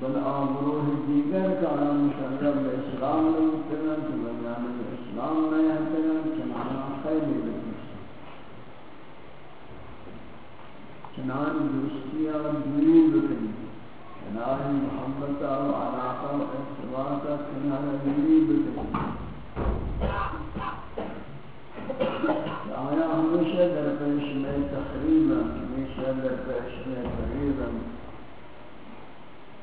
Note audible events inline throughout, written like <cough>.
بل آبروح دیگر کارا مشرب اسلام میں اترن تو بنیان اسلام میں اترن چنانا خیلی بکش چنان دوستی اور دوری بکنی چنان محبت و علاق و ارتباط چنان دوری بکنی آیا ہمیشہ در پیش میں تقریباً، ہمیشہ در پیش میں تقریباً۔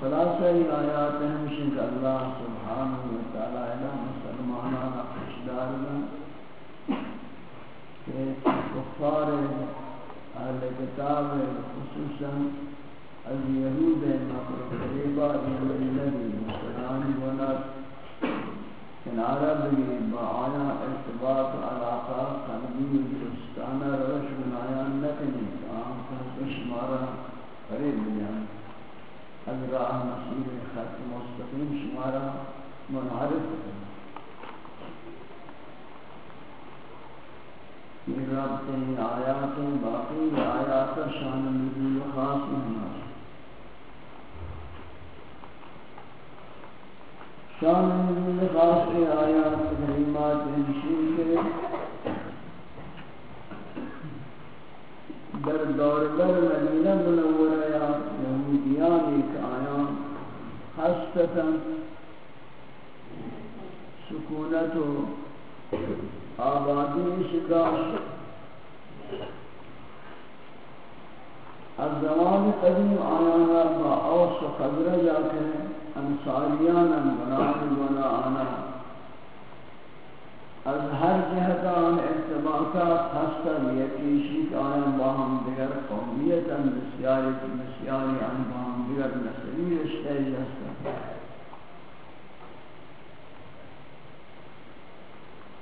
خلاصہ ہی آیات ہیں مشن کہ اللہ سبحانہ و تعالی علیہ مسلمانان اقشدار میں کہ کفار اہل کتاب خصوصا از یہود مقر قریبا یہود نبی مسلمان ونات کنارہ بھی بآیا ارتباط، علاقہ قلبی دوستانہ روش، بنایا نکنی کام کا شمارہ قریب بیان از راه مسیر خط مستقیم شما را منحرف کنه یہ رابطے ہیں آیاتیں باقی آیات شان نزول خاص نہیں شان نزول خاص کے آیات کریمات نشین کے در دور در مدینہ منور حسطتا سکونت و آبادی شکاش از زمان قدیم آیان را با اوس و خضرہ جا کریں انصاریان بنا آنا. از هر جهت آن ارتباطات هستند یکیشی که آن با هم دیگر قومیت بسیاری که بسیاری آن با هم دیگر نسلی رشته هستند.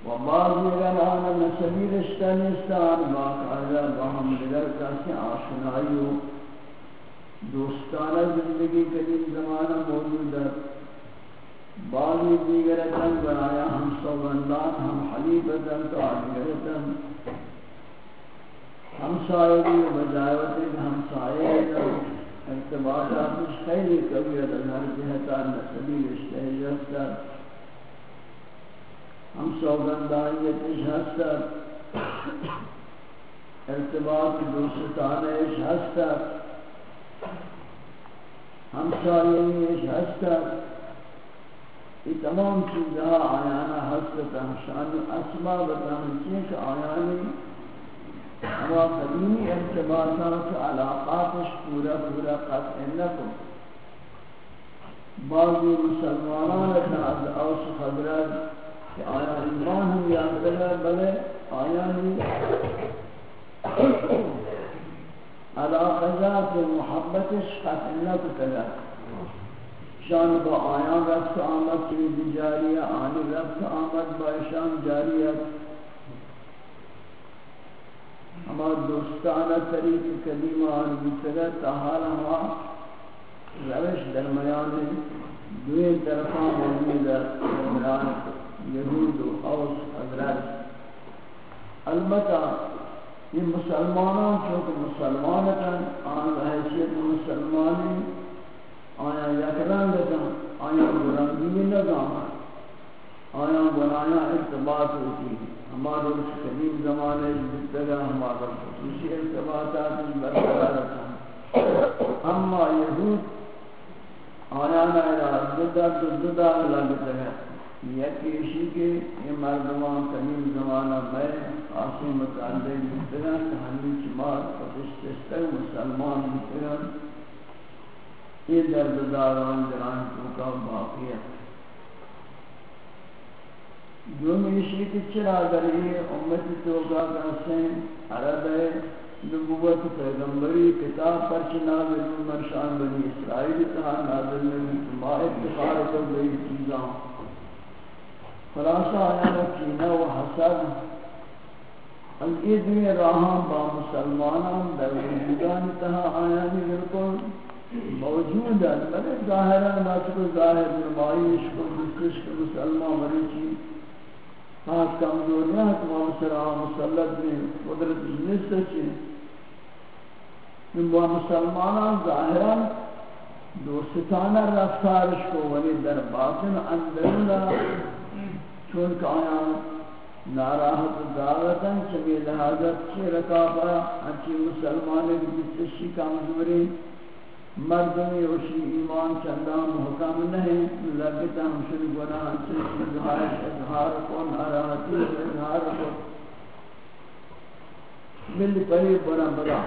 و بعض دیگر آن نسلی رشته نیستند، با با هم دیگر کسی آشنایی و دوستانه زندگی قدیم زمانه موجود است. بعضی دیگر تن بنایا، ہم سوگندان، ہم حلیفتن تو آدگرتن ہم سائری و بجائوتن ہم سائری ارتباطات مش خیلی کبھی ادھر جہتا نسلی رشتہ جستا ہم سوگندانیتش ہستا ارتباط دوستانش ہستا ہم سائے سائریش ہستا یہ تمام چیزیں آیانا حسرت شان اسباب تمہیں کہ آیانی ہوا قدیمی ارتباطات علاقاتش پورا پورا قطع نکو بعضی مسلمانان کا از اوس خبرت کہ آیا ایمان ہم یاد کرے بلے آیانی علاقات محبتش قطع نکو شان با آیان رفت آمد چیز جاریه آنی رفت آمد با شان جاریه اما دوستانہ طریق قدیم آن بیتگا تحال ہوا روش درمیان دوین طرفان موجود درمیان یہود و اوس، حضرت. البتہ یہ مسلمانان چونکہ مسلمانتاں آن حیثیت مسلمانی آیا یک رنگ دن، آیا برنگی نظام آیا بنایا ارتباط ہوتی. ہمارے اس قدیم زمانے جتگا ہمارا خصوصی ارتباطات برقرار رکھا اما یہود، آیا نائرہ ددہ ددہ لگتا ہے یکی اسی کے، یہ مردمان قدیم زمانہ میں آسی متعلق جتگا کہ ہمیں چمار فتشتستر مسلمان جتگا یہ درد داران جران کا باقی ہے۔ جو میشی کی چرا دری امتی توقع کرسیں عرب ہے، نبوت پیغمبری، کتاب پر چنازل مرشان بنی اسرائیل تہا نازل نبی ما اتخار کر گئی چیزاں۔ خلاصہ آیا رکھینا و حسد۔ الید میں راہاں با مسلمانان در وجودان تہا آیا بھی بالکل۔ موجود ہے بلے ظاہران بات کو ظاہر نمائش کو، جسکش کو، مسلمان مریچی خاص کمزوریاں کہ وہ مسلمان مسلط میں قدرت جنس سے ان وہ مسلمانان ظاہران دوستانہ رفتارش کو ولی در باطن اندرنا چون کہ آیا ناراحت دعوتاں چمی لحاظت چی رکابا انچی مسلمانے کی جسشی کمزوری مردمی وشی ایمان چندان محکم نہیں لگتا ہم شن گناہ سے اظہار اظہار کو ناراحتی اظہار کو مل پری بنا بنا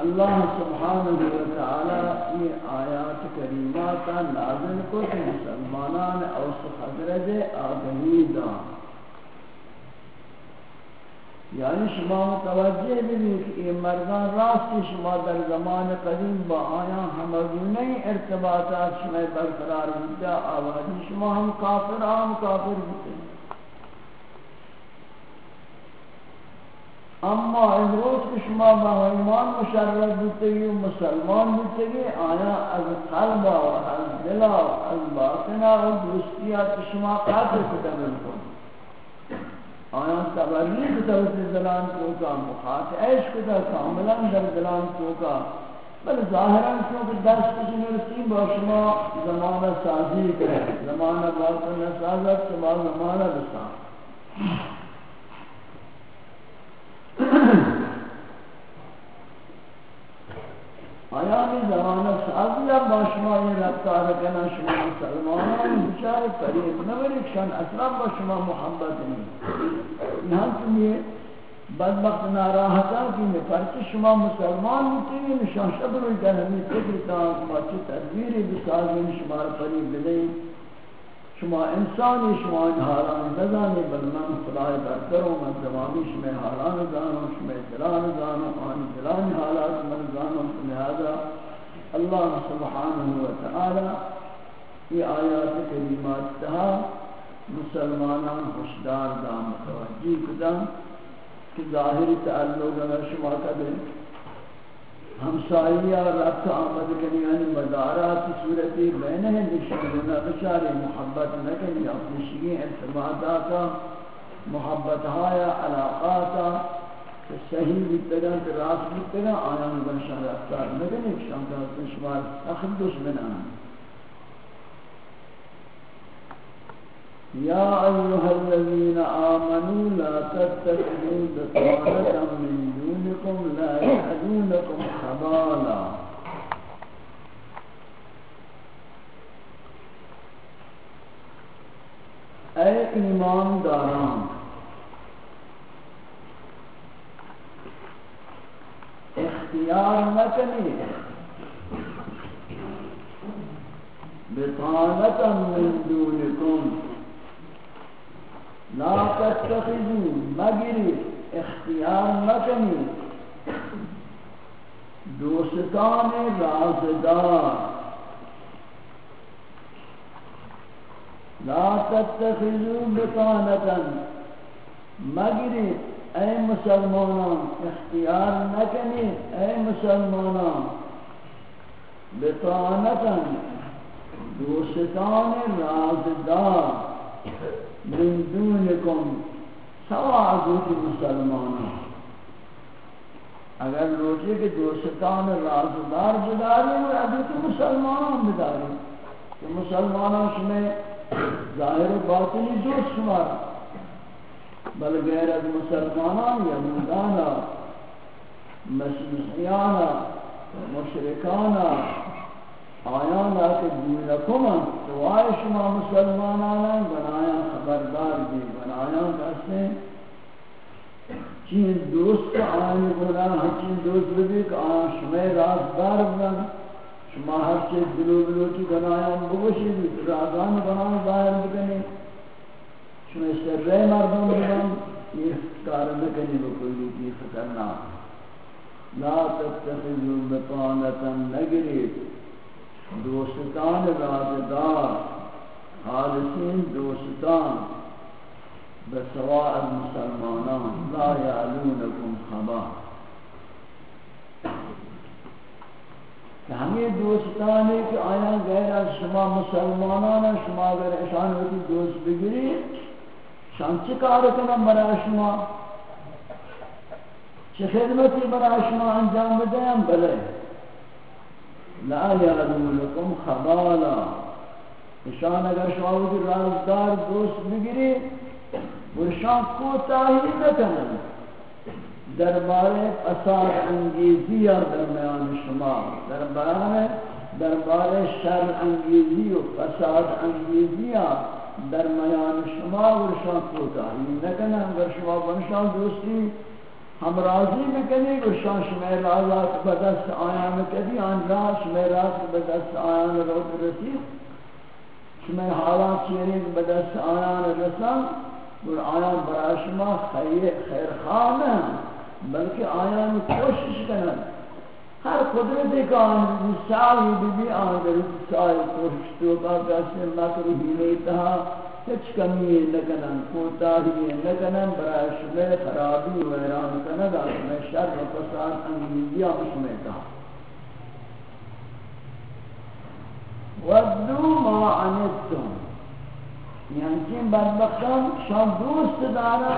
اللہ سبحانہ و تعالی یہ آیات کریمات نازل کو مسلمانان اوس حضرت آگہی دان یعنی شما متوجہ بھی کہ یہ مردان راست شما در زمان قدیم با آیا ہمگونے ارتباطات شما برقرار ہوتا آوازی شما ہم کافر آم کافر ہوتے اما امروز کہ شما با ایمان مشرد ہوتے گی مسلمان ہوتے گی آیا از قلب و از دل و از باطنہ و دوستیات شما قاتل کتا ملکن آیا تبری بتوت دلان کو کا مخاط عیش کتا کاملا در دلان کو کا۔ بل ظاہرا کیونکہ دست کسی نرسی با شما زمانہ سازی کرے زمانہ باطن سازت شما زمانہ بسان آیا می زمانہ ساز یا باشما رفتار کنا شما مسلمانان بیچارے فریب نہ اصلا با شما محبت نہیں یہاں تم بدبخت ناراحتان کی میں پرچہ شما مسلمان ہوتے نشان شبر الجہمی فکر تا ما چی تدبیری بسازن شما فریب بدیں شما انسانی شما این حالان نزانی، بل من خدای برتر و من زمانی شما حالان زانو شما دلان زانو آنی دلان حالات من زانو لہذا اللہ سبحانہ وتعالی یہ آیات کریمات تہا مسلمانان خوشدار دا متوجی کدا کہ ظاہری تعلق اگر شما کدے ہمسائیہ رفت آمد کنی یعنی مدارات صورتی بین ہے نشکلنا بچارے محبت نہ کنی اپنی شیئے ارتباطاتا محبت ہایا علاقاتا، کہ صحیح بیتگان کہ راست بیتگان آیان بنشان رفتار نہ ایک شان کا دشمار اخر دشمن يا أيها الذين آمنوا لا تتخذوا بطانة من دونكم لا يحلونكم حبالا. أي إيمان داران اختيار مكني بطانة من دونكم لا تتخذو مگری، اختیار نکنی. دوستان رازدار. لا تتخذو بطانتا مگری، اے مسلمانان، اختیار نکنی، اے مسلمانان. بطانتا، دوستان رازدار. من دونکم سوا عزوت مسلمانان اگر روچے کہ دوستان رازدار بداری اور عزوت مسلمانان بداری۔ کہ مسلمانان شمیں ظاہر و باطنی دوست شمار بل غیر از مسلمانان یهودانا مسیحیانا، مشرکانا آیانا که دینکم سوای شما مسلمان مسلمانانا بنایا خبردار دی بنایا کسی چین دوست آنی بنا ہچین دوست بھی کہ آن شما رازدار بنا شما ہر چیز دلو بلو کی بنایا بگوشی بھی رازان بنا ظاہر بکنی. چون سر مردم بودن یہ کار نکنی بکلی کی خطرنا لا تتخذوا بطانتا نگرید. دوستان رازدار خالصین دوستان، بسواء المسلمانان، لا یعلونکم خبا کہ ہمیں دوستان ہے کہ آیا غیر از شما مسلمانان شما اگر اشان ہوتی دوست بگری شان چی کار کنم برای شما؟ چه خدمتی برای شما انجام بدهم بله لا یعلونکم خبالا. اشان اگر شما ہوتی رازدار دوست بگیری، ورشان کوتاہی نکنن دربارے فساد، انگیزی یا درمیان شما. دربارے دربارے شر، انگیزی و فساد، انگیزی یا درمیان شما و شان کوتا. این نکنه اگر دوستی ہم راضی بکنی کہ شان شما رازات بدست آیان کدی آن راز شما راز بدست آیان رو رسید شما حالات چیرین بدست آیان رسان اور آیان برای شما خیر خیر خانه بلکہ آیان کوشش کنن۔ ہر قدرت کا آن سائی بھی بھی آن در سائی کوشش تو کا کسی مکر ہی لیتا ہچ کمی نکنن کوتاہی نکنن برای شمع خرابی و ایران کند آسمہ شر و فساد انگیزی آمشمیتا ودو ما عنتم یعنی چین بدبختان شان دوست دارا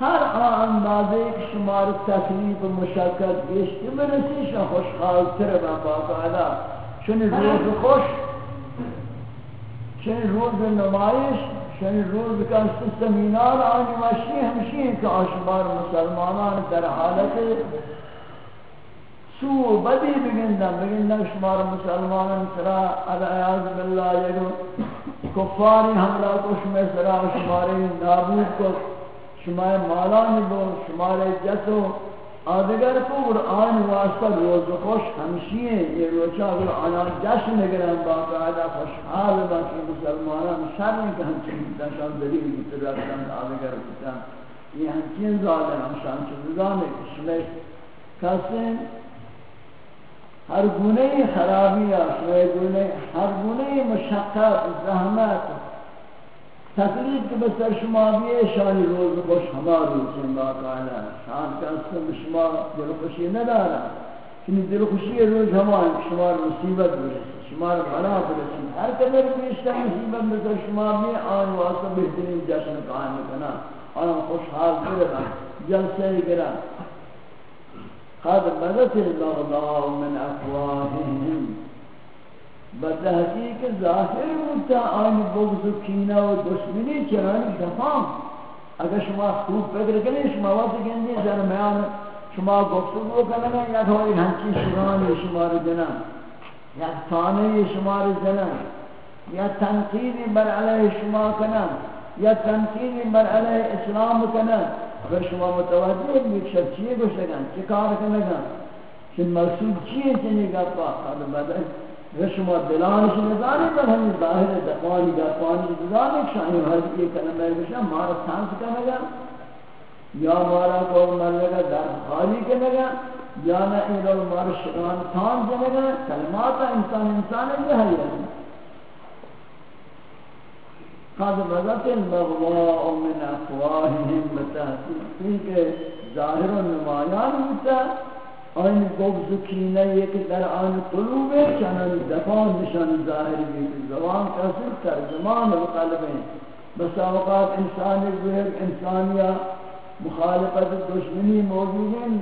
ہر آن اندازے ایک شمار تکلیف و مشکل گشتی برسی شان خوشحال تر با باقاعدہ چون روز خوش چون روز نمائش چون روز کست سمینار آنی مشی ہمشی ہیں کہ آشمار مسلمانان در حالت سو بدی بگندن بگندن شمار مسلمان سرا علیاذ باللہ یگو کفاری حملہ کو شمار سرا، شمار نابود کو شمار مالانی بو، شمار جسو آدگر پور آن واسطه روز خوش همشیه یه روچا اگر آنان جشن نگرن با قاعده خوشحال باشه مسلمانان شر که همچین دشان دلیل بیتر رفتن آدگر بودن. یه همچین زادن همشان چیزان کشمش کسی هر گونه خرابی هست هر گونه مشقت زحمت. تکلیف کے بسر شما بھی شانی روز خوش ہمارا روچیں باقاعدہ شان کا اسم شما دل خوشی ندارا کنی دل خوشی روز ہمارا شما مصیبت برسی شما بنا برسی ہر قدر بیشتر مصیبت بسر شما بھی آن واسطہ بہترین جشن قائم کنا آن خوشحال کرنا جلسے کرنا قد بدت البغضاء من افواههم. بتحقیق ظاهر مدتا آن بغض و کینہ و دشمنی چرانی دفام اگر شما خوب فکر کنی شما وقت گندی درمیان شما گفتگو کنن یا تو یک ہنچی شرانی شما رو جنن یا تانه شما رو جنن یا تنقیدی بر علیه شما کنن. یا تنقیدی بر علیه اسلام کنن. اگر شما متوجه بید شب چیه گوشتگن چی کار کنگن چی مقصود چیه چنی گفا خد بدن اگر شما دلانش نزانی بل ہمیں ظاہر دقوانی گفانی دلانی شاہی حضی یہ کلمہ بشن مارا سانس کنگن یا مارا کو مرلگا در خالی کنگن یا نا ایلو مارا شران تان جنگن کلماتا انسان انسان ہے یہ قد بدت البغضاء من افواههم، بتحقیق ظاهر و نمایان ہوتا ہے آن بغض و کینه یک در آن قلوب چنان دفان نشان ظاهر بھی زبان کسر ترجمان القلب بس اوقات انسان ظہر انسانیہ مخالفت دشمنی موجود ہیں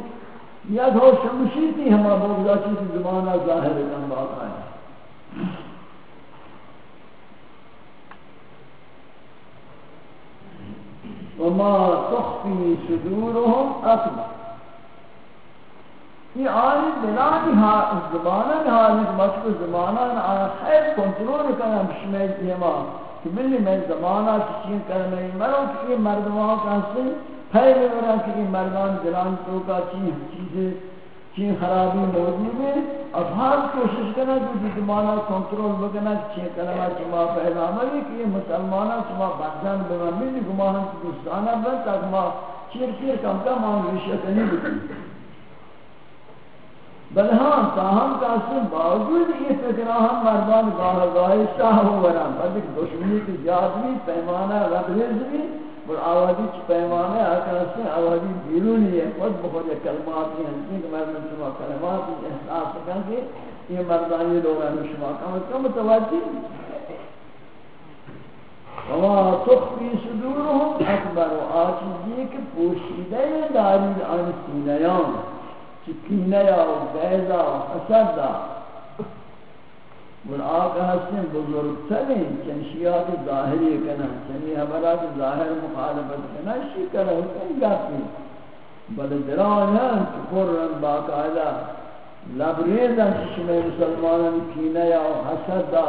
یا تو شمشی تھی ہما بغضا چیز زبانہ ظاہر کن باقا ہے وما تخفي صدورهم اكبر یہ آئی بلانی زبانہ حالت مشکل زبانہ آئی خیر کنٹرول کرنا بشمیل دیما کہ ملی میں زبانہ چیزیں کرنا ہے مرو کہ یہ مردمان کا سے پہلے ورہ کہ یہ مردمان دلان تو کا چیزیں چین خرابی موجود ہے۔ اب ہر کوشش کرنا کہ جس زمانہ کنٹرول بکنا چین کلمہ چما پہلا عملی کہ یہ مسلمانہ چما بدجان بمانی بھی گمانا کی دوستانہ بن تاک ما چیر چیر کم کم آن رشت نہیں بکنی بل ہاں تاہم کا باوجود یہ فکرہ ہم مردان گاہ گاہ شاہ ہو وران بل دشمنی کی زیادی پیمانہ رب رزوی اور آوازی چی پیمانے آکر آوازی بیرونی ہے، خود بخود یہ کلمات ہیں کہ مردم شما کلمات کی احساس سکن کہ یہ مردانی لوگ ہیں شما کم کم متوجہ وما تخفی صدورهم اکبر و آچیزی کہ پوشیدہ داری آن سینیان چی کینیا و بیضا و حسد اور آقا حسن بزرگ ترین چنشیات ظاہری کنا چنی حبرات ظاہر مخالفت کنا شی کرا حسن گاتی. بل دلان ہے قرن باقاعدہ. لبریزا شمی مسلمانان کینیا و حسد دا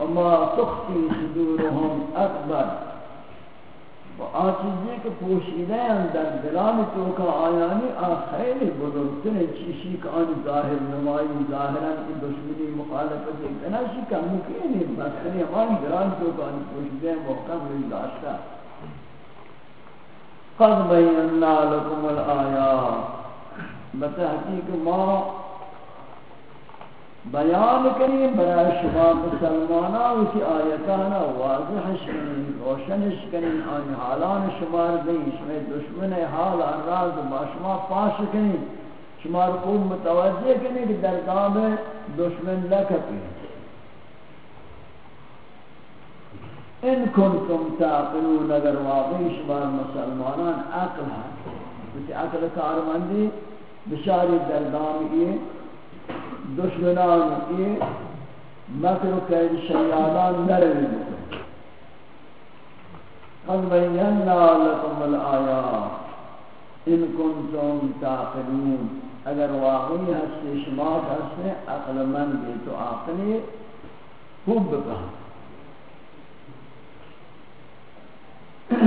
وما تخفی صدورهم اکبر. و آچیزی که پوشیده ہیں در دلان تو کا آیانی آن خیلی بزرگتر چیشی که آن ظاہر نمائی ظاہران کی دشمنی مخالفت اتنا شی کا ممکن ہے بس خیلی دلان تو کا آن پوشیده محکم ہوئی داشتا قد بیننا لکم الآیات. بتحقیق ما بیان کریم برای شما مسلمانا و کی آیتانا واضحش کنین روشنش کنین آن حالان شما رو دین شما دشمن حال آن راز با شما پاش کنین شما رو خوب متوجه کنین که در دام دشمن لکتی ان کنتم تعقلون اگر واقعی شما مسلمانان عقل ہیں کسی عقل کارمندی، بشاری در دام یہ دشمنان کی مکر و قید شیادان نروی قد بینا لکم الآیات. ان کنتم تعقلون اگر واقعی ہستے شماعت ہستے عقل من بھی تو عقلی خوب بکا <clears throat>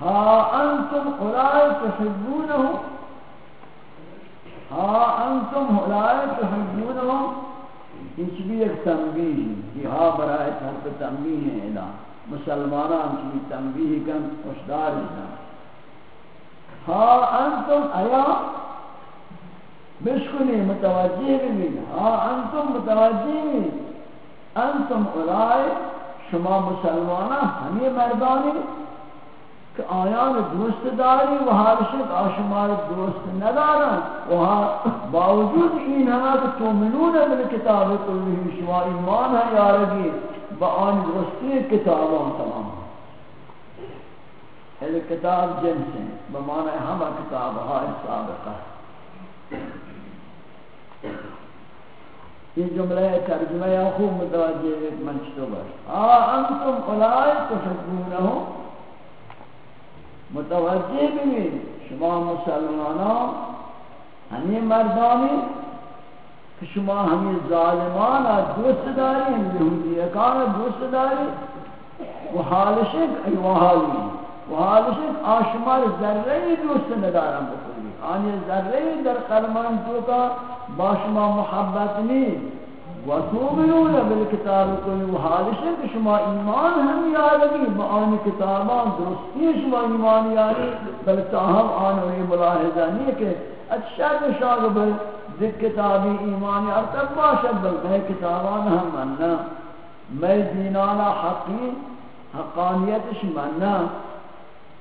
ہا انتم اولائے تحبونہم ہا انتم اولائے تحبونہم۔ اس بھی ایک تنبیہ ہے۔ کہ ہا برائے تحت تنبیہ ہے اعلان مسلمانان کی تنبیہ کن خوشدار ہیں ہا انتم ایا بشکنی متوجہ بھی ہا انتم متوجہ بھی انتم اولائے، شما مسلمانان ہمیں مردانی کہ آیان دوست داری و حالشت آشمار دوست ندارن. و باوجود این ہمیں کہ تومنون من کتاب کلی شما ایمان ہے یارگی با آن درستی کتابان تمام. اہل کتاب جنس ہیں؟ بمعنی ہمہ کتاب ہائی سابقہ یہ جملہ ترجمہ یا خوب متوجہ ایک منشتو بر آ انتم اولائی تحبونہو متوجه ببین شما مسلمان ها همین مردانی که شما همین ظالمان ها دوست دارین یهودیکان ها دوست دارین و حالشک ای حالی و حالشک آشمار ذره دوست ندارم بکنی آنی ذره در قلمان تو کا با محبت نیست. و تومنون بالکتاب کوئی و حالشک شما ایمان ہم یادگی با آنی کتابان درستی شما ایمان یادگی بلکہ ہم آنوی ملاحظہ نہیں کہ اچھا شاگب ذکر کتابی ایمان ارتب باشد بل میں کتابان ہم مننا میں دینانا حقی، حقانیتش مننا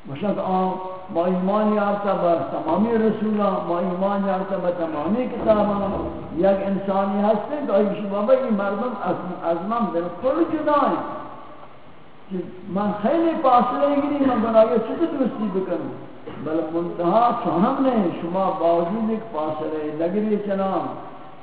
مطلب وشد آن با ایمان ارتب تمامی رسولان با ایمان ارتب تمامی کتابان یک انسانی ہستے تو ایشی بابا این مردم از من بالکل جدائیں من خیلی فاصله گیری من بنایه چطور درستی بکنم۔ بل منتہا چونم نہیں شما باوجود ایک فاصلے لگری چنام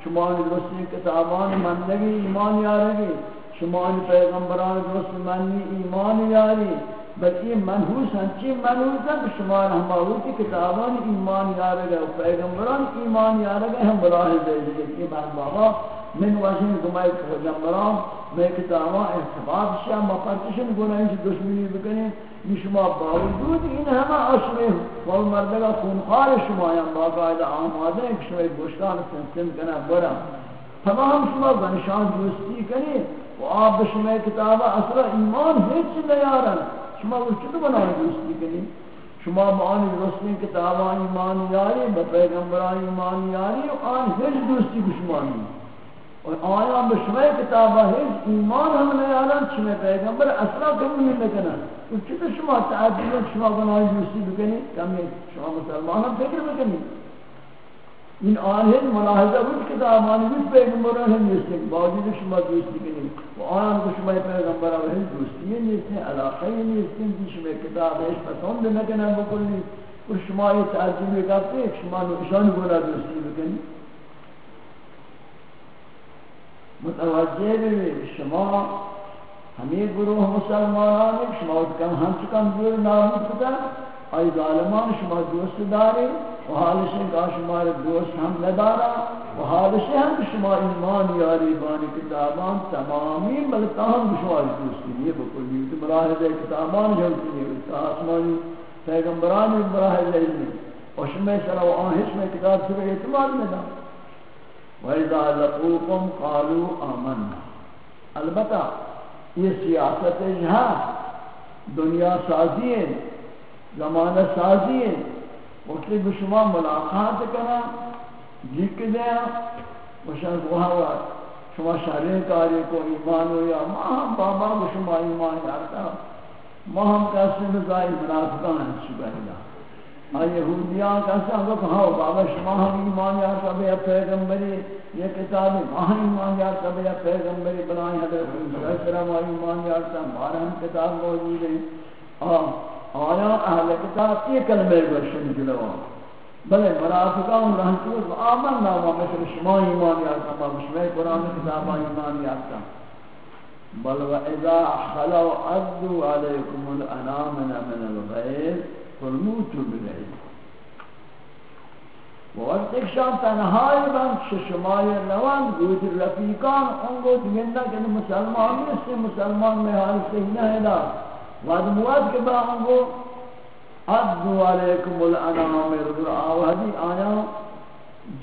شما درستی کتابان مندگی ایمان یارگی شما پیغمبران درست منی ایمان یاری۔ بل این منحوس ہنچی منحوس ہیں؟ شما ہماروتی کتابان ایمان یارگا و پیغمبران ایمان یارگا ہم ملاحظ ہے کہ من بابا، من وجه گمای پیغمبران، میں کتابان احتباب شیعہ مفرتشن گناہی سے دشمنی بکنیں یہ شما باوجود این همه عشمه و مردگا خونخوار شما یا باقاعده آماده ہیں کہ شما ایک گوشتان سنسن کنا برا. تمام شما بنشان دوستی کنی، و آب شما کتابا اصلا ایمان هیچ نیارن. شما وچه تو بنا دوستی کنی؟ شما معانی درستی کتابا ایمان یاری، با پیغمبران ایمان یاری آن هیچ دوستی بشما نہیں اور آیا بشما کتابا ہیچ ایمان ہم نے نیارن چمہ پیغمبر اصلا کم نہیں لکنا چطور شما تعدیل شما بنای دوستی بکنی؟ کمی شما مسلمان هم فکر بکنی. این آنهن ملاحظه بود که دامانی بود پیغمبران هم نیستن باوجود شما دوستی کنی و آن که شما پیغمبران هم دوستی نیستن علاقه نیستن که شما کتابش پسند نکنن بکنی و شما یہ تعجیل کرتے ہیں شما نشان گونا دوستی بکنی متوجہ بھی شما ہمیں گروہ مسلمانان، شما کم ہم چکم دور نامود کتا ای ظالمان شما دوست داری، و حالشن کا شما دوست ہم ندارا، و حالشن ہم شما ایمان یاری بانی کتابان تمامی بلکہ ہم شما دوستی نہیں بکلی تو مراحل کتابان جلتی نہیں آسمانی پیغمبران مراحل نہیں و شما سر و آہش میں کتاب سر اعتماد ندا۔ وَإِذَا لَقُوكُمْ قَالُوا آمَنَّا۔ البتہ یہ سیاست جہاں دنیا سازی ہے زمانہ سازی ہے۔ وقت بشما ملاقات کرنا جیک دیا وشان وہاں شما شہرین کاری کو ایمان ہو یا ماں ہم بابا بشما ایمان یارتا ماں ہم کیسے مزائی منافقان ہیں شبہ اللہ آئی یہودیان کہتے ہیں کہ ہاں بابا شما ہم ایمان یا کبھی پیغمبری یہ کتاب ماہ ایمان یا کبھی پیغمبری بنائی حضرت علیہ وسلم ایمان یا بارہ ہم کتاب موجود ہے۔ آیا اہل کتاب یہ کلمہ برشن جلوہ بلے منافقان رہنچو آمن ناما مثل شما ایمان یا کبھی شما قرآن کتاب ایمان یا کبھی بل وإذا خلوا عدوا عليكم الأنامن من الغير فالموتوا بالعلم. وقت ایک شام تنہائی بند ششمائی نوان گوت رفیقان ان کو دیندہ کہ مسلمان میں سے مسلمان میں حال صحیح نہ ہے دا مواد کے بعد ان کو عدو علیکم الانام رضو آوہدی آیا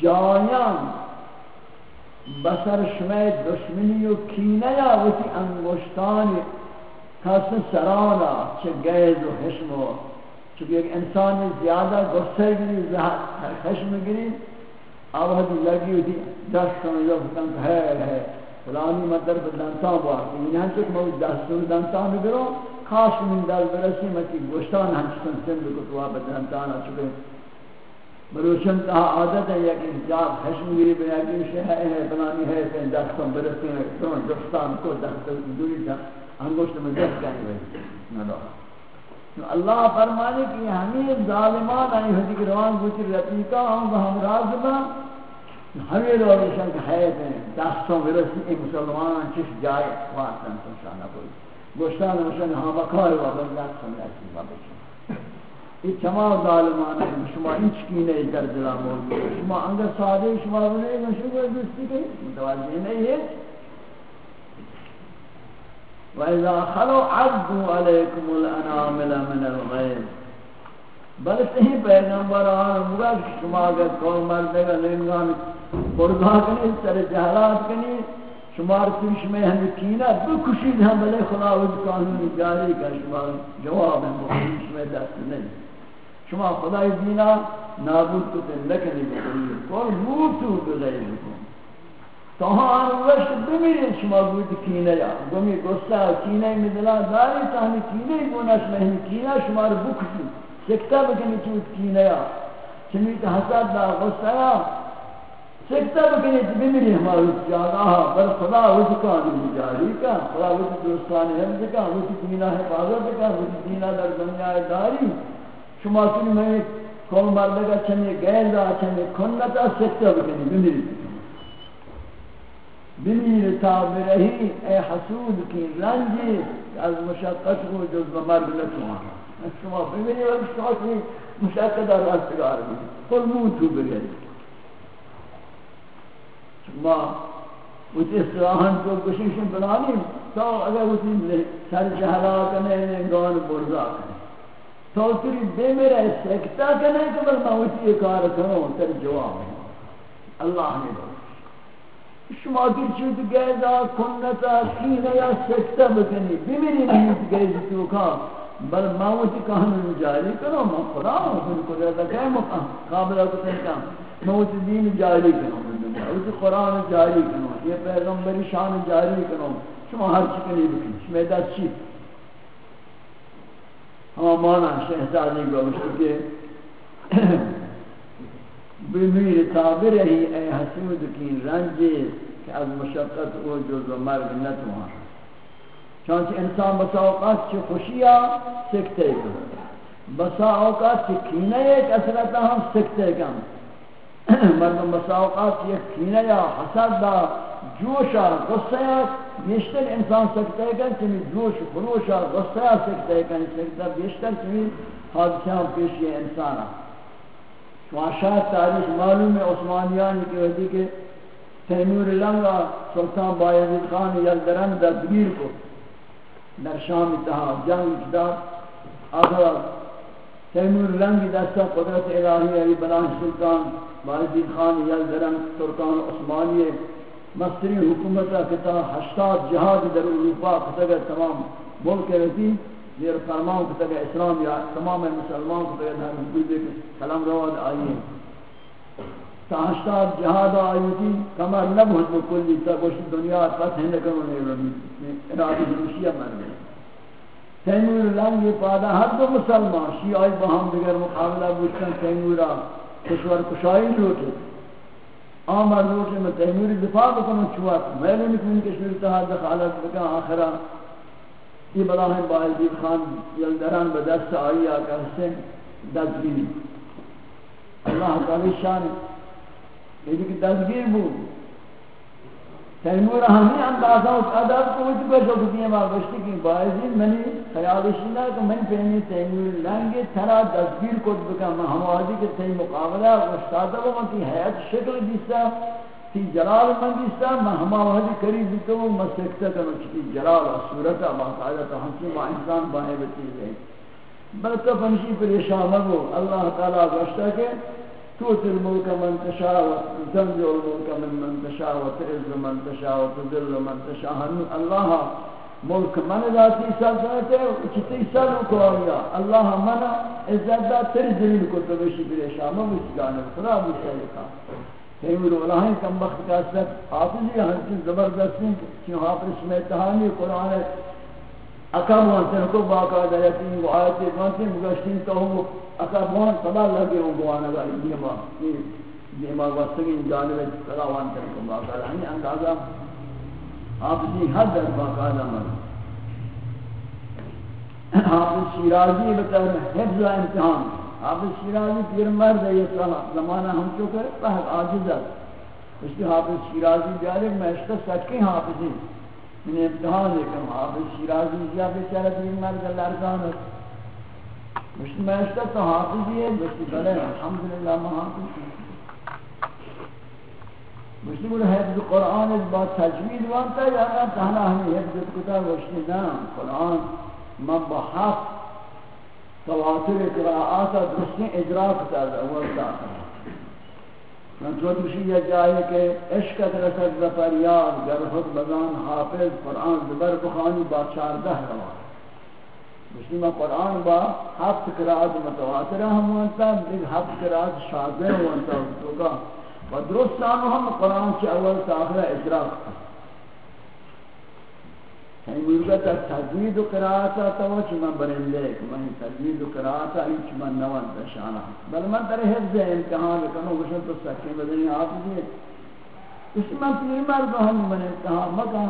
جایان بسر شمی دشمنی و کینه یا وتی انگشتان کس سرانا چه گیز و حشم و، چونکہ ایک انسان زیادہ غصہ گری خشم گری، آوازی لگی ہوتی دست کن جو فتن ہے ہے فلانی مطلب دنسان بواتی یعنی ہم چک موت دستون دنسان بگرو کاش من دل برسی متی گوشتان ہم چکن سن بکتوا بدنسان چکے. مروشن تہا عادت ہے کہ جاب خشم گیری بنا کہ شے ہے بنانی ہے کہ دستوں برستے ہیں تو دستان کو دست، دوری دست، انگوشت میں دست کہیں گے نہ اللہ فرمانے کہ ہمیں ظالمان آئی ہوتی کہ روان گوچی رفیقہ ہوں ہم ہم راز با ہمیں روشن کہ حیث ہیں دستوں برسی ایک مسلمان، چش جائے واسطن سنشانہ کوئی. گوشتان روشن ہاں بکار وابر دستوں ایسی وابر یہ چما ظالمان ہے، شما ہیچ کی نہیں در دلا موجود شما اگر سادے، شما بنے گا شما دوستی کے متوجہ نہیں ہے۔ وَإِذَا خَلَوْ عَدُّوا عَلَيْكُمُ الْأَنَامِلَ مِنَ الْغَيْرِ بل صحیح پیغمبر آن ہوگا شما اگر قوم مردے گا لینگان برگا کنی، سر جہلات کنی شمار تیش میں ہمیں کینا دو کشید ہم، بلے خلاوز قانون جاری کا شما جواب ہم بخیش میں دست نہیں۔ شما خدای دینا، نابود کو تن لکنی بکنی اور موتو بغیر بکن۔ تو ہاں وش بمیرین شما بود کینه یا۔ گمی گستا کینه مدلا داری تاہمی کینه گونش مہنی کینه شما رو بکشی سکتا بکنی چود کینه یا۔ چمیت حسد دا غصہ یا۔ سکتا بکنی جی چود بمیری ہمارو جاگا بر خدا وجہ کانی جاری کا، خدا وجہ دوستان حمد کا وجہ دینہ حفاظت کا وجہ دینہ در دنیا داری۔ شما کنی میں کون مردگا چمی گیل دا چمی کنتا سکتا بکنی بمیری بمیری تا برہی اے حسود کی رنجی از مشقت کو جز بمرگ نتوانا شما بمیری وقت شما کنی مشقت در رستگار بھی۔ قل موتو بگری شما وچ اصلاحان تو کشیشن بلانی تو اگر وچ سر جہلا کنے نگان برزا کنے۔ تو تری بے میرا سکتا کنے کہ بل موتی کار کرو تر جواب اللہ نے شما تر چوت گیزا کنتا کینہ یا سکتا بکنی۔ بے نیت گیز تو کا بل موتی قانون جاری کرو ما خدا ہوں قدرت ہے مقام؟ قابل کو تنکا موت دین جاری کرو اس قرآن جاری کرو یہ پیغمبری شان جاری کرو شما ہر چکنی بکنی شما دست چیز۔ ہم مانا شہزادی گوشت کے بمیر تابر ہی اے حسود کی رنجی کہ از مشقت او جز و مرگ نتوان چانچہ انسان بسا اوقات چی خوشیا سکتے گا۔ بسا اوقات چی کینے ایک اثرتا ہم سکتے گا۔ مردم بسا اوقات چی یا حسد دا جوشا غصہ بیشتر انسان سکتے کن چمی جوش خروشا غصہ سکتے کن سکتا بیشتر چمی حادثیان پیشی انسانا شاید تاریخ معلوم ہے عثمانیانی کی وجہ کہ Timur Lang Sultan Bayezid Khan Yildirim Yildirim دبیر کو در شام اتحا جنگ کدار آخر تیمور لنگی دستا قدرت الہی علی بلانش سلطان بایزید خان یلدرن ترکان عثمانی مصری حکومت کتا ہشتاد جہاد در اروپا کتا تمام ملک رہتی زیر فرمان کتا اسلام یا تمام مسلمان کتا گئے در حکومت کے سلام رواد آئیے تا ہشتاد جہاد آئی تھی کمر نبہت بکلی تا کچھ دنیا فتح نکنو نہیں رمی ارادی روشیہ مر گئے۔ تیمور لنگی پادا ہر دو مسلمان شیعائی بہم دیگر مقابلہ بوشتن تیمورا کشور کشائی لوٹے. آمر روٹ میں تیمور دفاع بکنو چوات میں نے نکمین کشمیر تہا دخالت بکا آخرا یہ بلاہم باہدید خان یلدران بدست آئی آکا حسین دزگیری اللہ تعالی شان. یہ کہ دزگیر بود. تیمور ہمیں اندازہ اس ادب کو وچ بجو دیے ما گشتی کی باعث منی خیال شینا کہ من پہنی تیمور لنگے تھرا دستگیر کو بکا محمدی کے تی مقابلہ استاد و من کی حیات شکل دیسا تی جلال من دیسا محمدی قریب تو مسکتا کہ چکی جلال صورت باقاعدہ تو ہم سے وہ انسان بانے بچی ہے بلکہ فنشی پریشان مگو اللہ تعالی گشتا کہ توت الملك من تشاء وتنزع الملك من من تشاء وتعز من تشاء وتذل من تشاء. الله ملک من ذاتی سلطنت ہے چتی سلو کو آیا اللہ منا عزت دا تر ذلیل کو تو بشی بلے شامہ مسگانے خدا بشی لکھا تیمور اللہ کم وقت کا سب۔ حافظی جی ہنچن زبردستی چون حافظ میں تحانی قرآن ہے اکام وانتن کو باقا دیتی و آیتی وانتن مگشتین تو ہم اکام وان صدا لگے ہوں گوانا گا دیما دیما وستگین جانب صدا وانتن کو باقا دیتی اندازہ حافظی حد در باقا دمر حافظ شیرازی بتر حفظ امتحان۔ حافظ شیرازی پیر مرد ہے، یہ زمانہ ہم چکے پہل آجز اس کی حافظ شیرازی بیارے میں اس کا اشتہ سچکی حافظی من امتحان لیکن حافظ شیرازی یا بیچارہ دین مرد لرزان ہے مشت میشتہ تو حافظی ہے مشت بلے الحمدللہ، ما حافظ مشت بلے حفظ قرآن اس بات تجوید وانتا یا نا تہنا ہمیں حفظ کتا مشت نام قرآن. من بحق تواتر قراءات درستی ادراک تا اول تا من مشی یہ جائے کہ عشق رسد بپر یار گر خود بزان حافظ قرآن زبر بخانی با چاردہ روان مسلمہ قرآن با ہفت قرآن متواترہ ہم ہوتا دیکھ ہفت قرآن شاذہ ہوتا تو و درست آنو ہم قرآن چی اول تاخرہ ادراک یعنی ہم مرگا تا تجوید و قرآتا تا وہ برندے کہ من تجوید و قرآتا این چی من نوان دشانا بل من در حفظ امتحان کنو گشن تو سکے بدنی آپ دیئے اس من پیر مرد ہم من امتحان مکان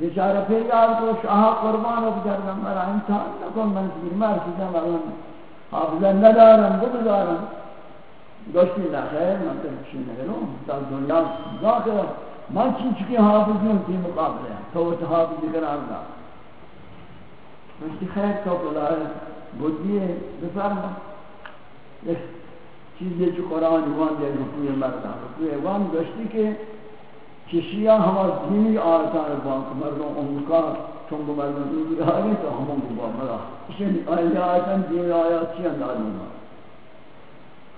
بیچارہ پھر یاد کو شاہ قربان اب کردم، مرا امتحان نکن. من پیر مرد سیدم اغلان حافظہ ندارم بگذارم گوشتی نخیر، من تنکشی نگروں تا دنیا داخل من چی چکی حافظ ہوں تی مقابلے ہیں؟ تو وہ حافظ قرار دا۔ مجھتی خیر تو بلا ہے، بودی ہے بفرما ایک چیز یہ جو قرآن وان دے رکوی رکوع مردہ رکوع وان گشتی کے چشیاں ہمارا دینی آیتان بانک مردوں امکا چونگو مردوں دینی آئے تو ہموں کو با مرا اسی آیتان دینی آیات چی اندازی مارا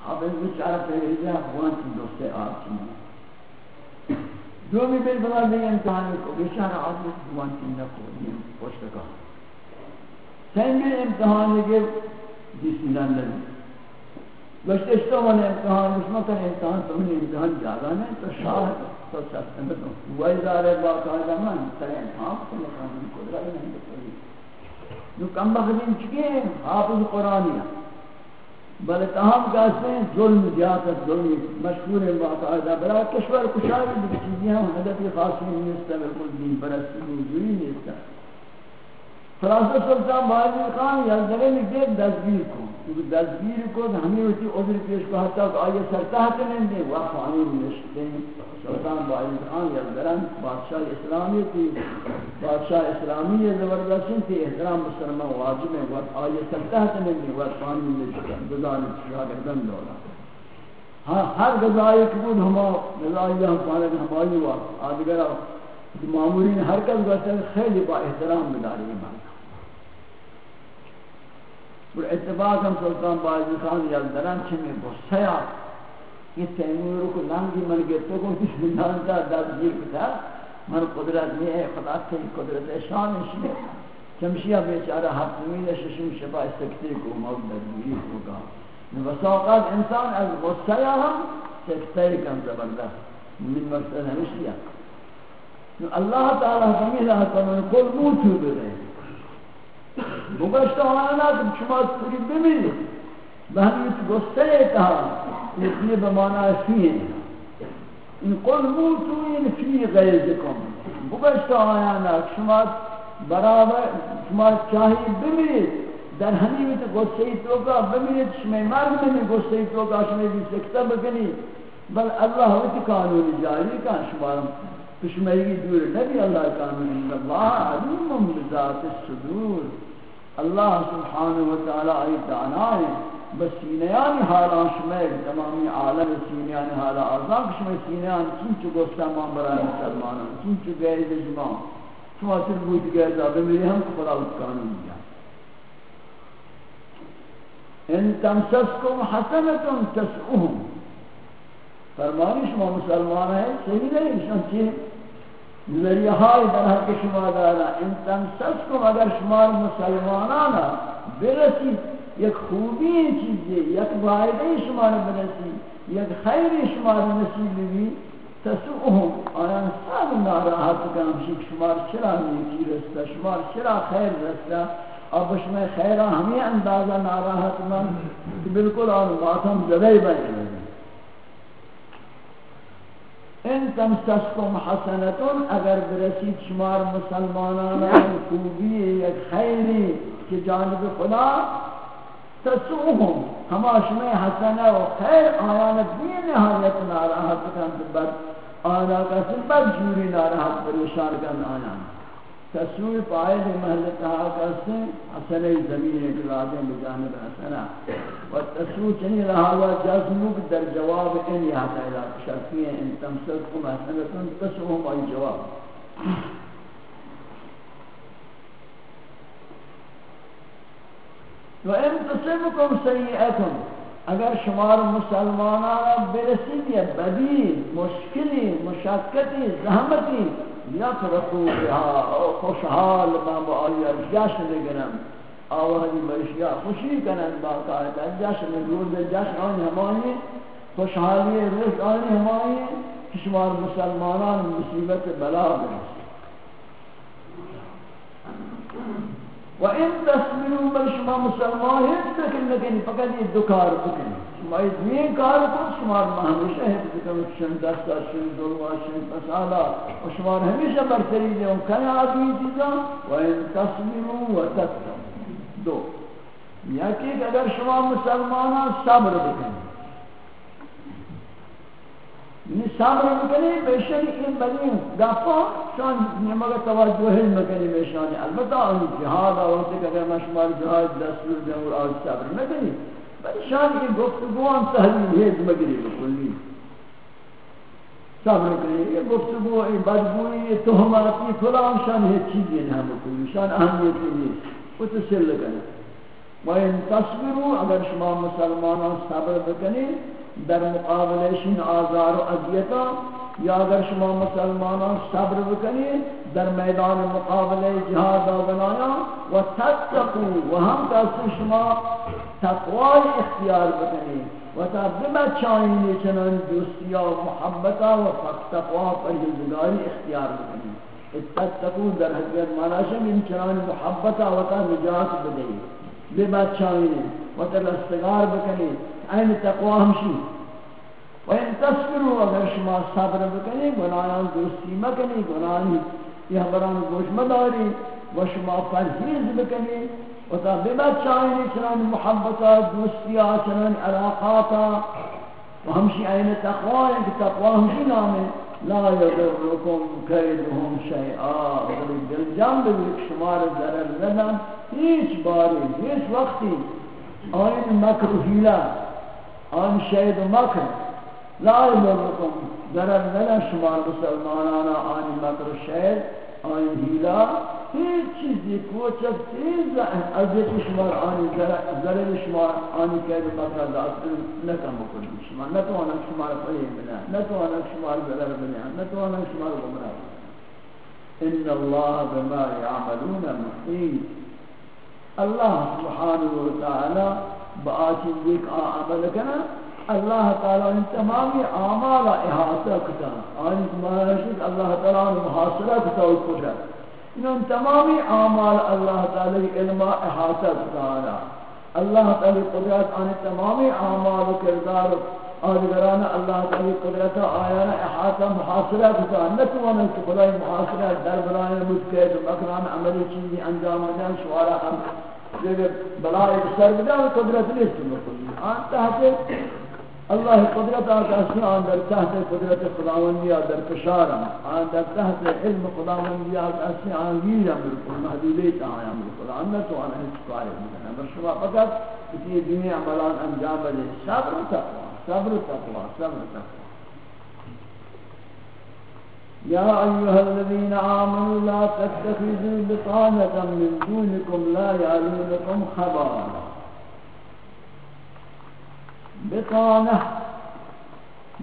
حافظ بچارہ پہلے جا وان چی دوستے آیت چی جو بھی بل بنا دیں امتحان کو بیچارہ آدمی زبان کی نہ کو یہ پوچھ کا سنگ امتحان کے جس نان لگی بس اس من امتحان اس میں کرے امتحان تو من امتحان زیادہ نہیں تو شاہ تو سخت میں تو وہ ادارے باقاعدہ من کرے امتحان کو مقام قدرت نہیں تو جو کم بخدین چکے ہیں حافظ قرآنیہ بلکہ ہم کہتے ہیں، ظلم زیادت ظلمی مشہور ہے باقاعدہ بلا کشور کشاری بھی چیزیں ہیں حدث خاصی نہیں ہے بالکل دین پرستی موجودی نہیں ہے خلاصہ سلطان باجی خان یا جگہ میں دیکھ کو، کیونکہ دزگیر کو ہمیں اسی عذر پیش کو حتی کہ آئیے سرتاحت نہیں وقت آنے میں نشتے ہیں سلطان باجی خان یا درن، بادشاہ اسلامی تھی، بادشاہ اسلامی زبردستی تھی احترام مسلمان واجب ہے وہ آئیے سرتاحت نہیں دے وہ قانون نشتے ہیں گزار شاگردن دولا ہاں ہر غذائی قبول ہما غذائی ہم پانک ہمائی ہوا۔ آدھگر معمولین حرکت کرتے ہیں خیلی با احترام بداری ایمان بر اتفاق ہم سلطان بازی خان یا دران چمی بسیا یہ تیمور کو نام لنگی من گیتو کو کس نان تا داد گیر کتا من قدرت نہیں ہے، خدا کی قدرت شان اس ہے۔ چمشیا بیچارہ ہفت میل ششم شفا سکتے کو موت بدگیری ہوگا۔ وساقات انسان از غصہ ہم سکتے کم زبردست۔ من مقصد ہمشیا اللہ تعالی ہمیں رہا کل موتو برے مگشت آنا کہ شما پوری ببینید۔ به همیت گسته کها اتنی بمانا فیه این قل موتو این فی غیزکم مگشت آنا کہ شما برابر، شما چاہی ببینید در همیت گسته تو کا ببینید شما مرد میں گسته تو شما بھی سکتا بکنید۔ بل اللہ وقت قانون جاری کان شمار پشمہی دور نبی اللہ قانون اللہ علیم بذات الصدور۔ اللہ سبحانہ وتعالی ایت دانائے بس سینیان حالا شمیر تمامی عالم سینیان حالا آزاق شمیر سینیان چین چو گوستا مان برای مسلمانان چین چو گئے دجمان شما صرف بوت گئے زیادہ میری ہم کو خدا اس قانون دیا ان تمسسکم حسنتم تسعوهم فرمانی شما مسلمان ہے صحیح نہیں، شما چیئے ذریعہ ہائی در حق شما دارا. ان تمسسکم اگر شما مسلمانانا برسید یک خوبی چیزی، یک فائدہ شما را برسی، یک خیر شما را نصیب بھی تسوهم آیان سب ناراحت کنم شک شما چرا نیکی رستا، شما چرا خیر رستا؟ اب شما خیرہ ہمیں اندازہ ناراحت من بالکل آن، ماتم زدائی بنی ان تمسسکم حسنتون، اگر برسید شمار مسلمانان خوبی، یک خیری کہ جانب خدا، تسوهم. ہما شمی حسنہ و خیر آیان بی نہایت ناراحت کند بد آنا کسی بد جوری ناراحت، پریشان کند آیان. تصویر پائے تسوی پائد محلتہا کسی حسنہ زمین اقلادیں بجانب حسنہ و تسوی چنی رہا ہوا جزمک در جواب ان یہاں تیلات شرطی ہیں، ان تمسکم حسنتن تسوهم آئی جواب۔ و ان تصبکم سیئتم اگر شمار مسلمانان برسید یا بدی، مشکلی مشکتی زحمتی یفرقو بها، خوشحال ما با آیا جشن بگرم آوازی برشیا خوشی کنند باقاعدہ جشن روز، جشن آنی ہمانی خوشحالی روز آنی ہمانی کہ شمار مسلمانان مصیبت بلا برسید. و این تصویرو بل شما مسلمان حفظ بکن لیکن فقط یہ دو کار بکن شما این کار کن، شما ہمیشہ حفظ بکن شن دستا شن دلوا شن فسادا و شما ہمیشہ برتری دے ان کن آدمی چیزا و این تصویرو و تتم دو. یکی اگر شما مسلمان صبر بکن یعنی صبر میکنی بیشتر این بدین گفا شان نماغ توجه میکنی بیشانی البته آن جهاد آورده که اگر من شما جهاد دستور دیم و آج صبر میکنی. ولی شان این گفتگو هم تحلیل هیز مگری بکلی صبر کنی یہ گفتگو، این بدگوی یہ تهماتی فلان شان هیچ چیزی نه بکلی شان اهمیتی نیست. و تسل کنی. و این تصویرو اگر شما مسلمانان صبر بکنی در مقابلشین آزار و اذیتا، یا اگر شما مسلمانان صبر بکنید در میدان مقابله جهاد و بنایا، و تتقو، و هم کسی شما تقوای اختیار بکنید و تا ببچائین چنان دوستی و محبتا و تقوا پرهیزگاری اختیار بکنید تتقو در حقیقت معناشم این چنان محبتا و تا نجات بدهید ببچائین و تا رستگار بکنید این تقوا ہمشی و ان تصبروا اگر شما صبر بکنی گناہان دوستی مکنی گناہی یہ بران گوش مداری و شما پرہیز بکنی و تا ببت چاہینی چنان محبتا، دوستیا، چنان علاقاتا. و ہمشی این تقوا ہے کہ تقوا ہمشی نام لا یضرکم کیدهم شیئا دل جان بگوی شمار ضرر ندن. هیچ باری، هیچ وقتی آئین مکر و حیلہ آن شهید و مکر لا یمرکم ضرر نلا شما مسلمانانا آن مکر و شهید آن هیلا هیچ چیزی کوچک چیز عزیت شما آن ضرر شما آن کید مکر دست نکم بکنی. شما نتوانا شما را فلیم بنا نتوانا شما را ضرر بنا نتوانا شما را گمراه ان الله بما يعملون محيط الله سبحانه وتعالى بآتی ایک عمل کنا، اللہ تعالی ان تمامی اعمال احاطہ کتا، آن مہاشد اللہ تعالی ان محاصرہ کتا و قدرت ان تمامی اعمال اللہ تعالی علم احاطہ کتا اللہ تعالی قدرت آن تمامی اعمال و کردار آدگران اللہ تعالی قدرت آیانا احاطہ محاصرہ کتا۔ نتوانا کہ خدای محاصرہ در برائے مدکید مکران عملی چیزی انجام دن شوارا ہم بلائے سر بدا و قدرت نیست مکلی آن تحت اللہ قدرت آتا اسی آن در تحت قدرت خداوندی در کشارا آن در تحت علم خداوندی آتا اسی آن گیرا بالکل محدودیت آیا بالکل۔ آن تو آن ہیچ کاری بکنا بس شما فقط کسی دنیا عملان انجام دے، صبر و تقوی، صبر و تقوی، صبر و تقوی۔ يا أيها الذين آمنوا لا تتخذوا بطانة من دونكم لا يعلونكم خبالا بطانه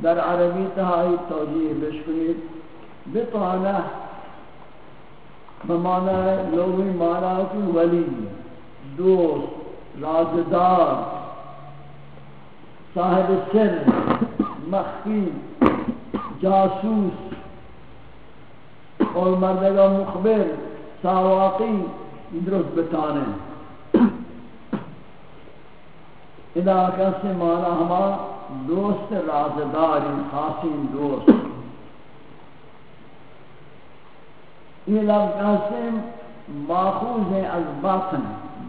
در عربی تهایی توجیه بشکنید بطانه بمعنی لوگی معنی کی ولی، دوست، رازدار، صاحب سر، مخفی، جاسوس اور مردگا مخبر ساواقی درست بتانے ادا کسی مانا ہما دوست رازدار خاصین دوست. یہ لفظ کسی ماخوذ ہے از باطن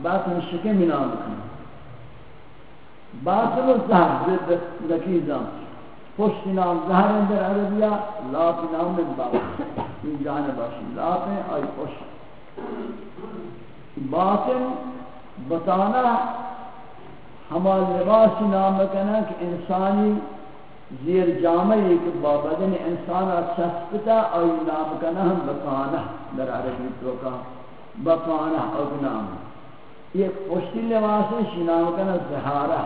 باطن شکے منام کن باطن و زہر ضد لکیزم پشت نام زہر اندر عربیہ لاپ نام من باطن این جانب باشی لاپ آئی پشت باطن بتانا ہما لباس نام کنا کہ انسانی زیر جامع ایک بابدن انسان اچھا چسپتا اور نام کنا ہم بکانہ در عربی تو کا۔ بکانہ اور نام۔ پشتی لباس ہے شنام کنا زہارہ۔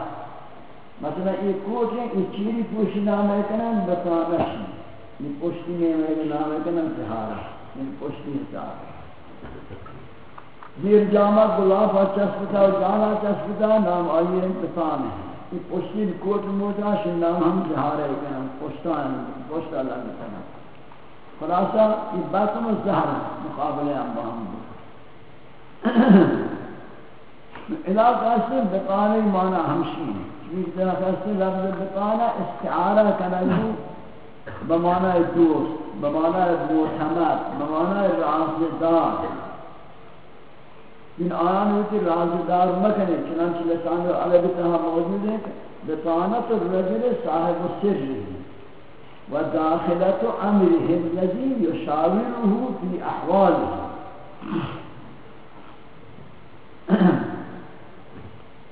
مثلا ایک کوٹ ہے ایک چیری پوشی نام کنا بکانہ شن یہ پشتی نام کنا زہارہ یہ پشتی حساب زیر جامع گلاب چسپتا و جانا چسپتا نام آئیے انتفان ہے یہ پشتی کوٹ موجا شن نام ہم جہار ہے کہ ہم پشتان پشت اللہ خلاصہ یہ باتم الزہر مقابلے ہم باہم علاقہ سے بقانے معنی ہمشی ہے چیز طرح سے لفظ بقانہ استعارہ کنگو بمعنی دوست بمعنی معتمد بمعنی رازدار ان آیان ہوتی رازدار مکنے چنانچہ لسان عربی تہا موجود ہے بطانت الرجل صاحب السر و داخلت امره الذي يشاوره في احواله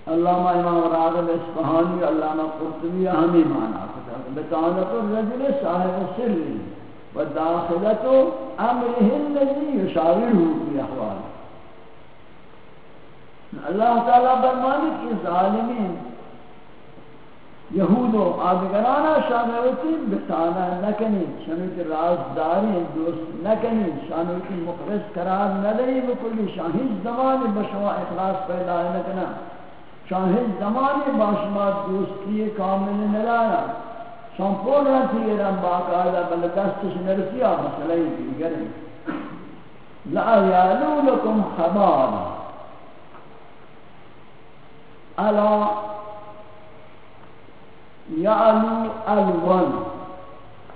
علامہ امام راغب اصفہانی، علامہ قرطبی، ہمیں معنی کرتا ہے۔ بطانت الرجل صاحب السر و داخلت امره الذي يشاوره في احواله اللہ تعالیٰ برمانی کی ظالمین، یہود و آدگرانا شانوتی بتانا نکنی شانوتی رازداری، دوست نکنی شانوتی مخلص قرار ندری بکلی شاہد زمانی بشما اخلاص پیدا نکنا شاہد زمانی باشما دوستی کامل نلانا شامپور رہتی ہے رم باقاعدہ، بل دستش نرسیا مسئلہ دیگر لا یالونکم خبالا الا یعلو الون۔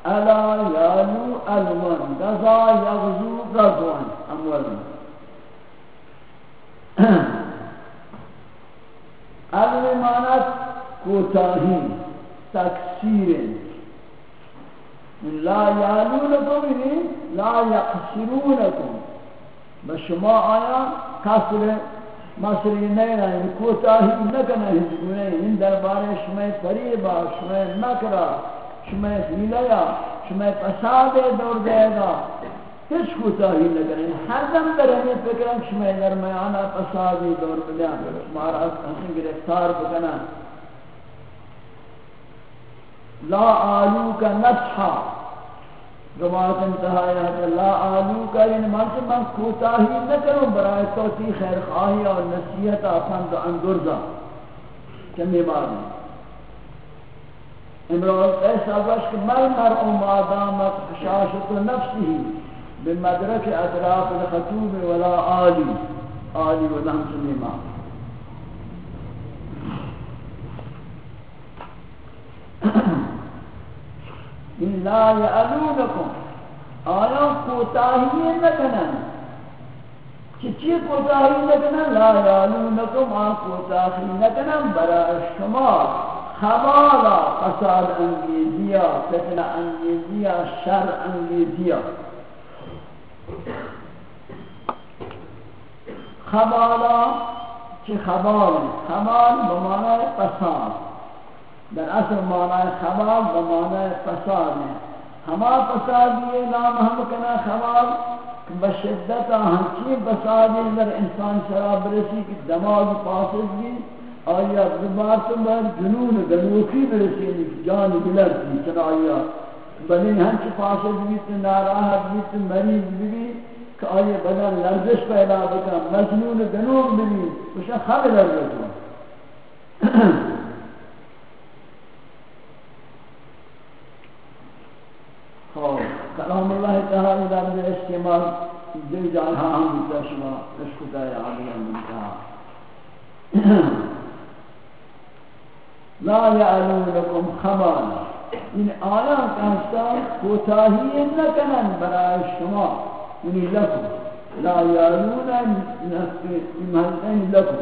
الا یعلو الون۔ غزا یغزو غزوان امول اول مانت کوتاہی تکسیر لا یعلونکم یعنی لا یقصرونکم. بشما آیا کسر مصری نہیں رہے ہیں کوتاہی نکنہ. ہجگونے ان دربارے شمع فریبا شمع مکرہ، شمع حیلیا شمع پساد دور دے گا. کچھ کوتاہی نکنہ ہر دم در ہمیں فکرم شمع درمیانا پسادی دور دے گا مارا ہم گرفتار بکنا لا آلو کا نصحہ روایت انتہائی ہے لا آلو کا یعنی مانچہ من کوتاہی نہ کروں برای توتی خیر خواہی اور نصیحت آفند و اندرزا کمی بات ہے امروز ایسا وش کہ مل مرء ما دامت حشاشت نفسی بمدرک اطراف الخطوب ولا آلی. آلی و دم سمیمان <clears throat> لا یعلونکم. آیا کوتاہی نکنن؟ چچی کوتاہی نکنن؟ لا یعلونکم. آن کوتاہی نکنن برای شما. خبالا فساد انگیزیا فتن انگیزیا، شر انگیزیا. خبالا چه خبال؟ خبال بمعنی فساد. در اصل معنی خبال بمعنی فساد. ہما فسادی نام ہم کنا خبال بشدت ہنچی فسادی در انسان شراب رسی کی دماغ پاسد بھی آیا دوبار تو بار جنون گنوکی برسینی یعنی جان بلرزی چنا آیا؟ بلی ہنچ پاسد بھی تو ناراحت بھی تو مریض بھی کہ آیا بدن لرزش پیدا بکا، مجنون گنوک بھی وشا خب لرزش کلام اللہ تعالی در استعمال دل جی جانہا ہم تشما اشکتا یا علیہ منتہا لا يعلونكم خبالا این آیات هستا کوتاهی نکنن برای شما۔ یعنی لکم لا یعلون این لکم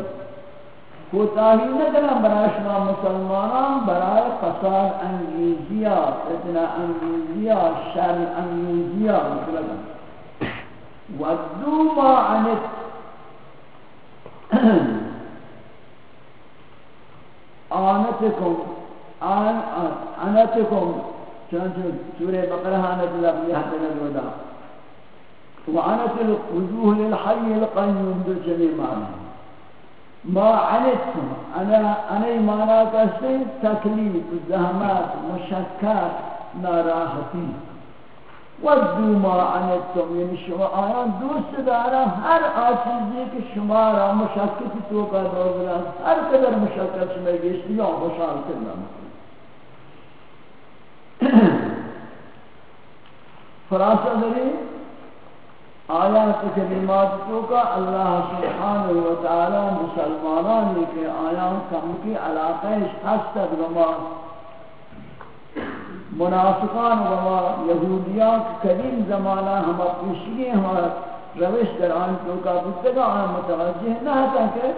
کوتاهی نکنن برای شما مسلمانان، برای فساد انگیزیا فتنه انگیزیا، شر انگیزیا مثلا. ودو ما عنت آنتکم، آن آنتکم، چنانچہ سورہ بقرہ آنت لفظی حتی نجودا وعنت الوجوه للحي القيوم دو چنی معنی. ما عنتم انا انا معنی کسی تکلیف زحمات مشکات، ناراحتی. ودو ما عنتم یعنی شما آیان دوست دارا ہر آچیزی که شما را مشکتی تو کا دور بلان قدر مشکت شما گیشتی یا خوشحال کرنا فراسہ دری آیات کریمات تو کا اللہ سبحانہ وتعالی مسلمانانی کے آیات کم کی علاقہ ہستد وما منافقان و یہودیان قدیم زمانہ ہم پیشگی ہمارا روش در آن تو کا بودتا آن متوجہ نہ تھا کہ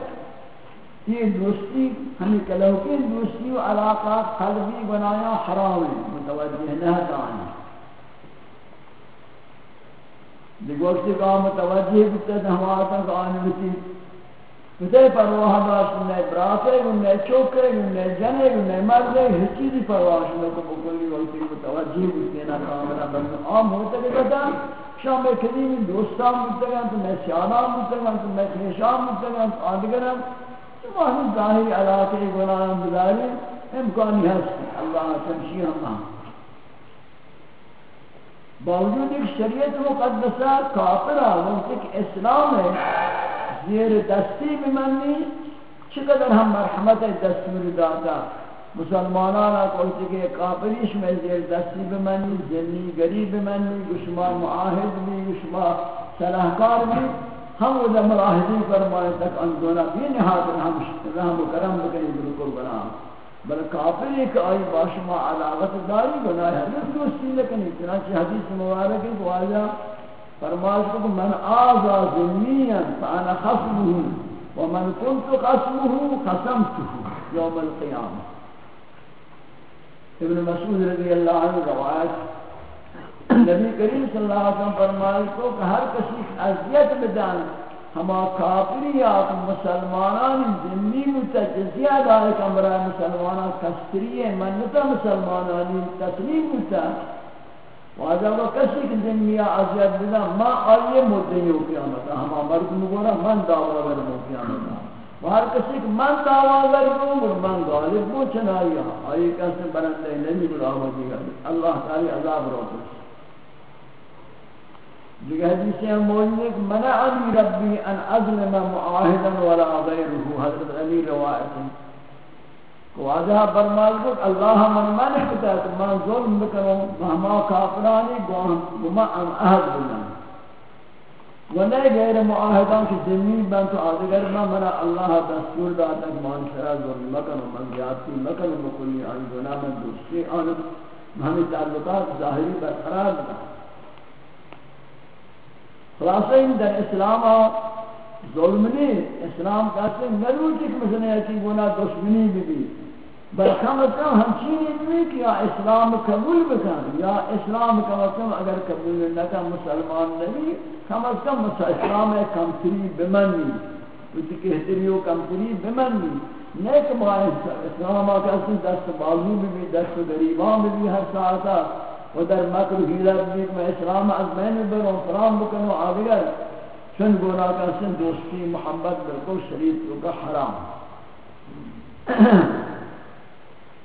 یہ دوستی ہمیں کلوکی دوستی و علاقہ قلبی بنایا حرام ہے۔ متوجہ نہ تھا۔ آن دیگوشتی کا متوجہ بودتا ہمارا تک آن بودتی کتے پرواہ داشت نے براتے گنے چوکے گنے جنے گنے مردے ہر چیزی پرواہ شنے کو بکلی وقتی متوجہ ہوتے نا کامنا بند عام ہوتا کہ کہتا شام میں قدیمی دوستان بودتا گا تو میں سیانان بودتا گا تو میں خیشان بودتا گا تو آدگرم تو واہی ظاہری علاقے گناہم بداری امکانی ہست۔ اللہ تمشی ہم باوجود ایک شریعت مقدسہ کافرہ وقت ایک اسلام ہے، زیر دستی بمنی چقدر ہم مرحمت دستور داتا مسلمانان کوئی کہ کافریش میں زیر دستی بمنی زنی گری بمنی گشما معاہد بھی گشما صلاحکار بھی، ہم وہ مراہدی فرمائے تک اندونا بھی نہاد ہم رحم و کرم بکنی بالکل بنا۔ بل کافر ایک آئی باشما علاقت داری بنایا ہے۔ دوستی لکنی چنانچہ حدیث مبارک ہے کہ واجہ فرماش کو من آزا ذنیا فانا خصمه ومن كنت خصمه خصمته يوم القيامة ابن مسعود رضی اللہ عنہ روایت نبی کریم صلی اللہ علیہ وسلم فرمائے کو کہ ہر کسی اذیت بدان ہما کافری یا مسلمانان ذمی متجزیہ دائے کمرہ مسلمانان کستری منتا مسلمانان تسلیم متجزیہ واجہ وہ کسی کی دنیا عذیت بنا، ما آئیے مدنی ہو قیامت ہما مرد مگونا من دعوی ورم ہو قیامت و ہر کسی کی من دعوی ورم ہو، من غالب ہو، چنائی ہاں۔ آئی کسی برندے نبی بلا آمدی گا اللہ تعالی عذاب رو کس دیگه حدیث ہم موجود ہے کہ منعنی ربی ان اظلم معاہدا ولا غیره حضرت علی روایت ہے۔ واجہ فرمال کو اللہ من من کتا ہے من ظلم بکنوں مہما کافرانی گما ام احد بلن و نئے غیر معاہدان کی زمین بن تو آدھگر میں منا اللہ دستور داتا کہ من شرع ظلم مکنوں من زیادتی مکنوں بکلی آن گناہ من دوسری آن ہمیں تعلقات ظاہری برقرار بنا۔ خلاصہ ان در اسلام ظلم نہیں اسلام کہتے ہیں نروچ ایک مثلا ایسی گناہ دشمنی بھی بھی بل کم از کم ہمچین نہیں کہ یا اسلام قبول بکن، یا اسلام کم از کم اگر قبول نکا مسلمان نہیں، کم از کم اسلام کمتری بمنی۔ وچی کہتری و کمتری بمنی۔ نیک باعث اسلام آکا اسی دست بازو بھی بھی دست گریبان بھی ہر ساعتا و در مکر حیلت بھی میں اسلام از میں بروں فرام بکنو آدگر. چند گونا کا سن دوستی، محبت بالکل شریف کا حرام. <coughs>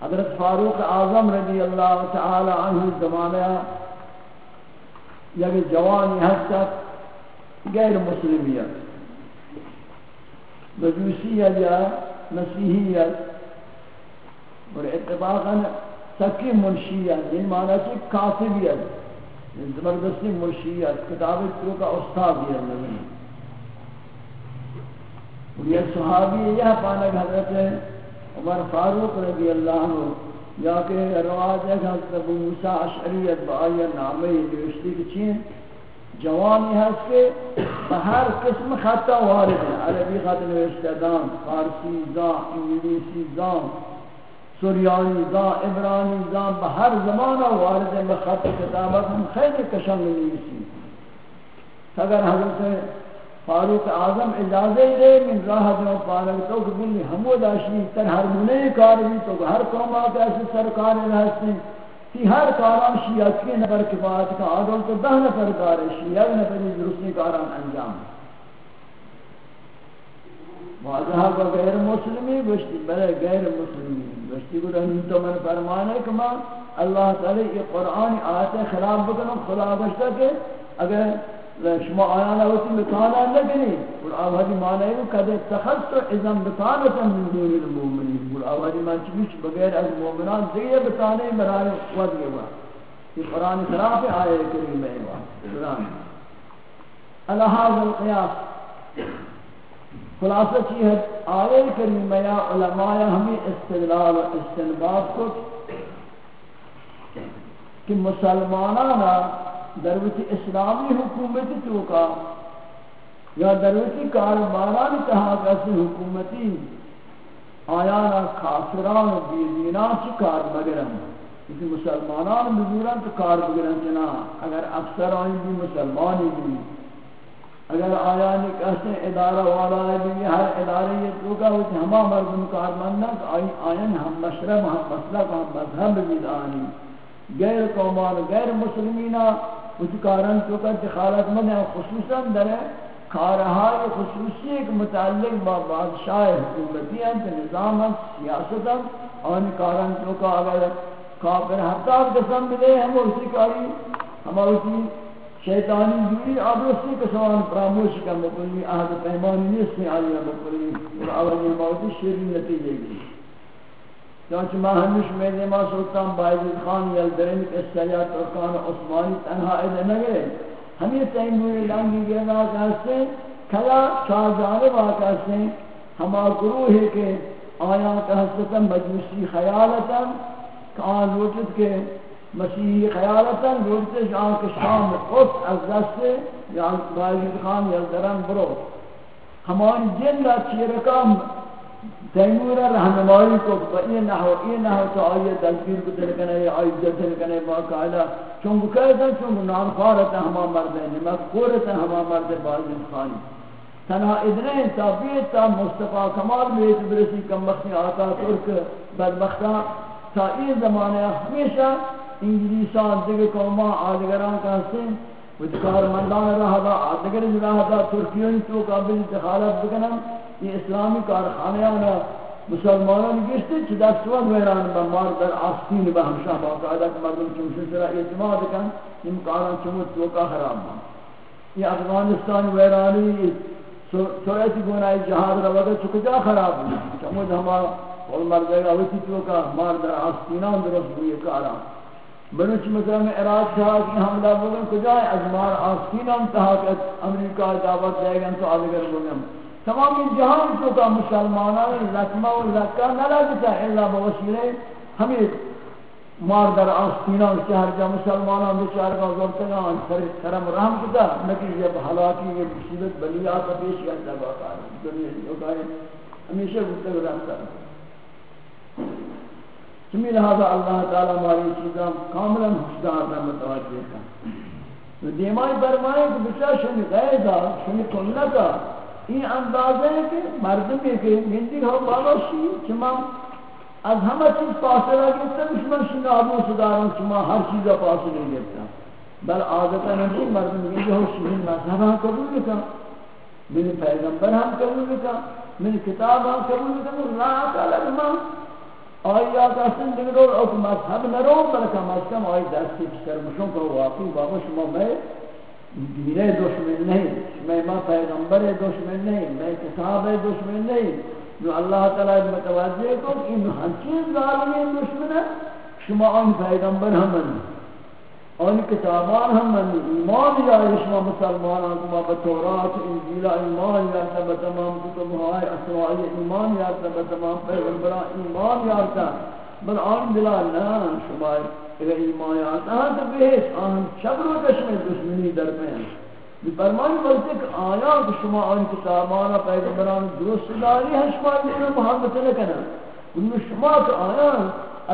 حضرت فاروق اعظم رضی اللہ تعالی عنہ زمانہ یعنی جوانی حد تک غیر مسلمیت. مجوسیت یا مسیحیت. اور اتفاقا سکی منشیت جن معنی سے کاتبیت یعنی زبردستی منشیت کتابت تو کا استاد یہ نہیں اور یہ صحابی یہ پانک حضرت عمر فاروق رضی اللہ عنہ، یا کہ رواج ہے حضرت ابو موسیٰ اشعریت بآئی نامی نوشتی کی چین جوانی ہے اس کے ہر قسم خطہ وارد ہے عربی خط نوشتہ دان، فارسی زان انگلیسی زان سوریانی زان عبرانی زان بہر زمانہ وارد ہے خط کتابت ہم خیلی کشنگ نویسی اگر حضرت فاروق اعظم اجازه دے، من راہ جو پارک تو کہ بلی ہمو داشی تر ہر منے کار بھی تو ہر قوم آتا ایسے سرکار رہتے تی ہر کاران شیعہ کی نفر کے کفایت کا آدھول تو دہ نفر کار شیعہ نفر درستی کاران انجام۔ ہے واضح کو غیر مسلمی گوشتی بلے غیر مسلمی گوشتی کو رہنی تو من فرمانے کہ ماں اللہ تعالی یہ قرآن آیت خراب بکنو خدا گوشتا کہ اگر شما آیانا وقتی مکانا نگنی اور آوازی معنی ہے کہ قد اتخذت اذن بطانتا من دون المؤمنین. اور آوازی معنی چکیش بغیر از مومنان دیئے بطانے برای ود یہ ہوا یہ قرآن خلاف آئے کریم ہے قرآن الہاظ القیاس. خلاصہ چی ہے آئے کریم یا علماء ہمیں استدلال و استنباد کو کہ مسلمانانا دروتی اسلامی حکومتی توکا یا دروتی کارباران تہا کسی حکومتی آیانا کافران و بیدینان چی کار بگرن۔ کسی مسلمانان بزورن تو کار بگرن چنا۔ اگر افسر آئی بھی مسلمانی بھی اگر آیا آیانی کسی ادارہ والا ہے بھی ہر ادارے یہ توکا ہوتی ہما مردم کار کارمندن آئی آئین ہم مشرب، ہم مسلک، ہم مذہب بھی دانی۔ غیر قومان، غیر مسلمینہ کچھ کارن تو کا دخالت من ہے، خصوصا در کارهای خصوصی ایک متعلق با بادشاہ حکومتی ہیں نظام سیاست آن کارن تو کا اگر کافر حتی قسم بدے ہم اسی کاری ہم اسی شیطانی جوری آدرسی کسان پراموش کا مکلی آہد پیمانی نیست آئیہ مکلی اور آوائی موتی شیرین نتیجے گی۔ چونچہ ما ہمیش میں نے ما سلطان باید خان یلدرین قصہ ترکان عثمانی تنہا ادھے نگرے ہمیں تیموری لنگی گرنا کہتے ہیں کلا چاہ جانب آکاستے ہیں۔ ہما گروہ ہے کہ آیا کہستا مجلسی خیالتا کہ آن روچت کے مسیحی خیالتا روچت آن کے شام قص از دست یا باید خان یلدرین برو۔ ہمانی جن لا چیرکا تیمور رہنمائی کو یہ نحو یہ نحو تو آئیے دلگیر کو تلکنے آئی تلکنے باقاعدہ چون بکایتا چون نام خارتا ہما مرد ہے نمک خورتا ہما مرد بازن خانی تنہا ادنے تابیت تا مصطفیٰ کمال بیت برسی کم وقتی آتا ترک بدبختہ تا این زمانے ہمیشہ انگلیسان دیگر قوما آدگران کا حسن وچکار مندان رہا دا، آدگر رہا دا ترکیون تو قابل دخالت بکنم یہ اسلامی کارخانے آنا مسلمانان گشتے چھ دستوان ویران بمار در آستین با ہمشہ باقاعدہ کہ مردم چمشن سرا اعتماد کن ان کاران چمت توکا خراب با یہ افغانستان ویرانی سویتی گونائی جہاد رو وقت چکجا خراب با چمت ہما قول مردے گا ویتی توکا مار در آستینان درست بوئی کاران بلوچ مثلا میں عراق تھا کہ حملہ بولن کجائے از مار آستینان تہا امریکہ دعوت دے گا تو آدھگر بولن تمام جہان تو کا مسلمانان لکمہ و لکہ نہ لگتا الا بوسیلے ہمیں مار در آستینان شہر جا مسلمانان بچار کا زورتگان سر کرم رحم کتا نکی جب حلاکی یہ مصیبت بلیات پیش کرتا باقا دنیا جو کہے ہمیشہ گفتگ رہتا چمی لہذا اللہ تعالی ہماری چیزاں کاملا حسدار میں متوجہ کا دیمائی برمائے کہ بچہ شنی غیدہ شنی کنتا این اندازه ہے کہ مردمی کہ گندی ہو بالا شی چما از همه چیز فاصله گرفتم شما شما آبو صداران شما هر چیز فاصله گرفتم بل عادتا نہیں مردم گندی ہو شی مذہب ہم قبول کن من پیغمبر ہم قبول کن من کتاب ہم قبول کن اللہ تعالی ما آیا دستن دیگر رو او مذهب نرو بلکه مذهب آیا دستی سر مشون که واقعی بابا شما میں دین دشمن نہیں میں ما پیغمبر دشمن نہیں میں کتاب دشمن نہیں جو اللہ تعالی متوجہ کو ان ہر چیز ظالم دشمن ہے شما ان پیغمبر ہم نہیں ان کتابان ہم ہیں ایمان یا شما مسلمان کو با تورات انجیل ایمان یا تمام کتب ہے اسماء ایمان یا تمام پیغمبران ایمان یا بل آن دلال نان شما اگر ایمان آتا ہے تو بہت آن شبر و کشم دشمنی در میں ہیں فرمانی بلتے کہ آیا کہ شما آن کتابانا پیغمبران درست داری ہے شما دینا محبت نکنا انہوں شما کہ آیا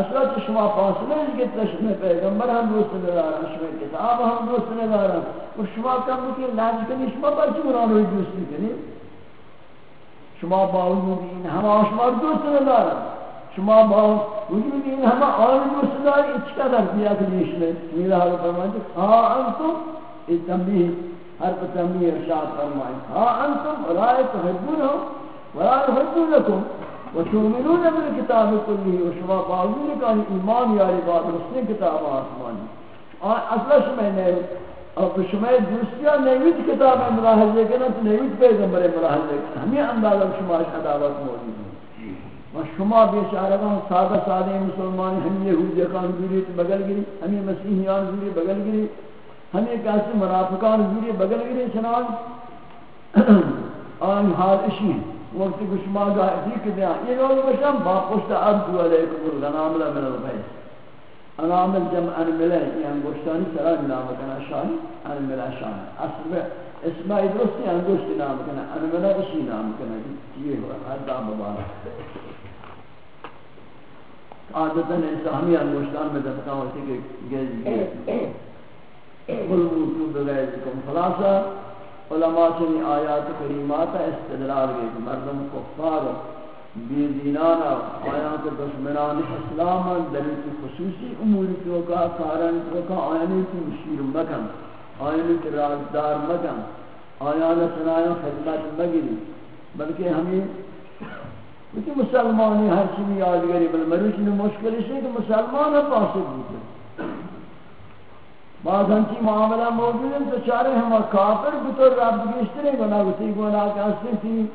اصلا کہ شما فاصلے ہیں کہ تشمع پیغمبر ہم درست ندارا شما کتاب ہم درست ندارا اور شما کم کہ لاج کنی شما پر چوران ہوئی دوستی کنی شما باوجود این ہم شما درست ندارا شما با وجود این همه آن دوست مصدای چقدر بیا کنیش میں میرا حال فرمائیں ہاں، ها انتم این تنبیه هر پر تنبیه ارشاد فرمائیں ہاں، ها انتم رائے تحبونهم ولا يحبونكم وتؤمنون بالكتاب كله وشما باوجود کہ ایمان یاری بات رسل کتاب آسمانی. اصلا شما نے اور شما دوستیا نیویت کتاب ملاحظے کرنا تو نیویت پیغمبر ملاحظے کرنا ہمیں اندازہ شما عداوت موجود ہے و شما بیچارگان سادہ سادہ مسلمان ہم یہودی کان دوری بغل گری ہم مسیحیان دوری بغل گری ہم کیسے منافقان دوری بغل گری چنان <clears throat> آن حال اشی وقت کو شما گا ٹھیک دیا یہ لوگ بشم با پشت عبد علیکم الغنام لا من البیت انام الجمع ان ملے یہ انگوشتانی سرا نام کنا شان ان ملا شان اصل اسماء درستی انگوشت نام کنا ان ملا اشی نام کنا یہ ہوا حدا مبارک عادتاً انسانی انگوشتان میں دفتا ہوتی کہ گیز گیز قل موتو بغیزکم خلاصا علماء چنی آیات کریمات استدلال گئی کہ مردم کفار بی دینانا آیات دشمنان، اسلام، دلیل کی خصوصی امور کیوں کا کارن کیوں کا آیانی کی مشیر مکن آیانی کی رازدار مکن، آیان سنایا خدمت مگری بلکہ ہمیں کہ مسلمانی ہر چیز یادگاری، بل مروچ نے مشکل ہے کہ مسلمان ہے فاسق ہوتے بعض ہنچی معاملہ موجود ہیں تو چارے ہم کافر بطور رب گشترے گناہ گتی گناہ کے اصلی تھی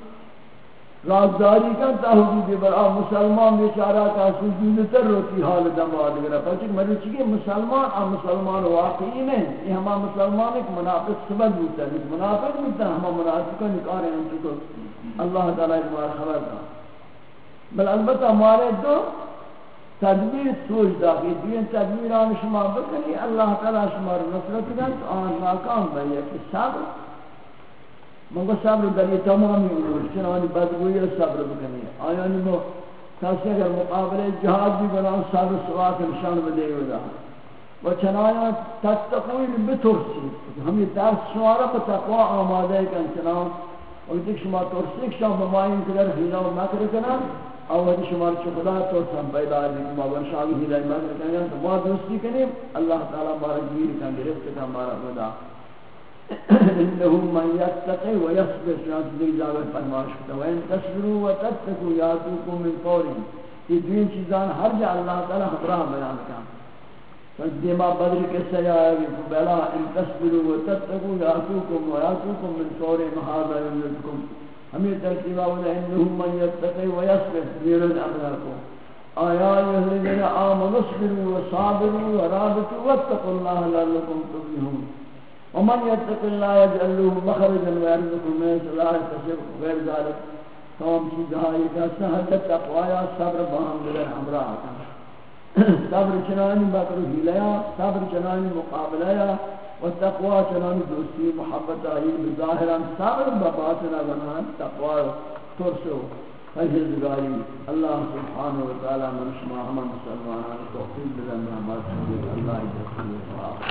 رازداری کا تحویل برا مسلمان بیچارہ کا سجود تر روتی حال دم آدگر پچک مروچ کہ مسلمان اور مسلمان واقعی نہیں یہ ہما مسلمان ایک منافق سبب ہوتا ہے منافق ہوتا ہے ہما منافقہ نکارے ہیں چکو اللہ تعالیٰ ایک خبر تھا بل البتہ ہمارے دو تدبیر سوچ دا کہ دین یعنی تدبیر آن شما بکنی، اللہ تعالی شما رو نصرت کن تو آن ناکام بھئی کہ صبر. منگو صبر در یہ تمامی امور چنانی بدگوئی صبر بکنی. آیانی مو کسی اگر مقابل جہاد بھی بنا، صبر سوات نشان بدے گا و چنایا تتقوی بترسی. ہمیں درس شمارا بتقوی آمادے کن چنان اور دیکھ شما ترسی، شما بمائن کدر حیلہ و مکر کنن. اول شمار چ خدا تو سم پیدا دی. ما ور شاہی ہی رحمت مگر کہیں تو ما دوستی کریں اللہ تعالی بارک گیر کا گرفت کا ہمارا خدا انه من يتقي ويصبر شان دی جاوے فرمائش کرتا ہے ان تصبروا وتتقوا ياتوكم من فورهم یہ دین چیزان ہر جا اللہ تعالی خبراں بیان کا فدیما بدر کے سیاوی بلا ان تصبروا وتتقوا ياتوكم وياتوكم من فورهم هذا يملككم ہمیں ترتیبہ ولا انہم من یتقی و یصبر دیرن امرکم آیا الذین آمنوا اصبروا وصابروا ورابطوا واتقوا الله لعلكم تفلحون۔ ومن يتق الله يجعل له مخرجا ويرزقه من حيث لا يحتسب غير ذلك تمام چیزها کا سہل تقوا یا صبر باہم دل ہمراہ صبر چنانی بکر ہلیا صبر چنانی مقابلہ یا و تقوا چنان دوستی محبت آئی بظاہرا صبر بباطنا بنان تقوا ترسو فجزگاری اللہ سبحانہ و تعالی من شما ہمان مسلمان توفیق بلند رحمت اللہ جسد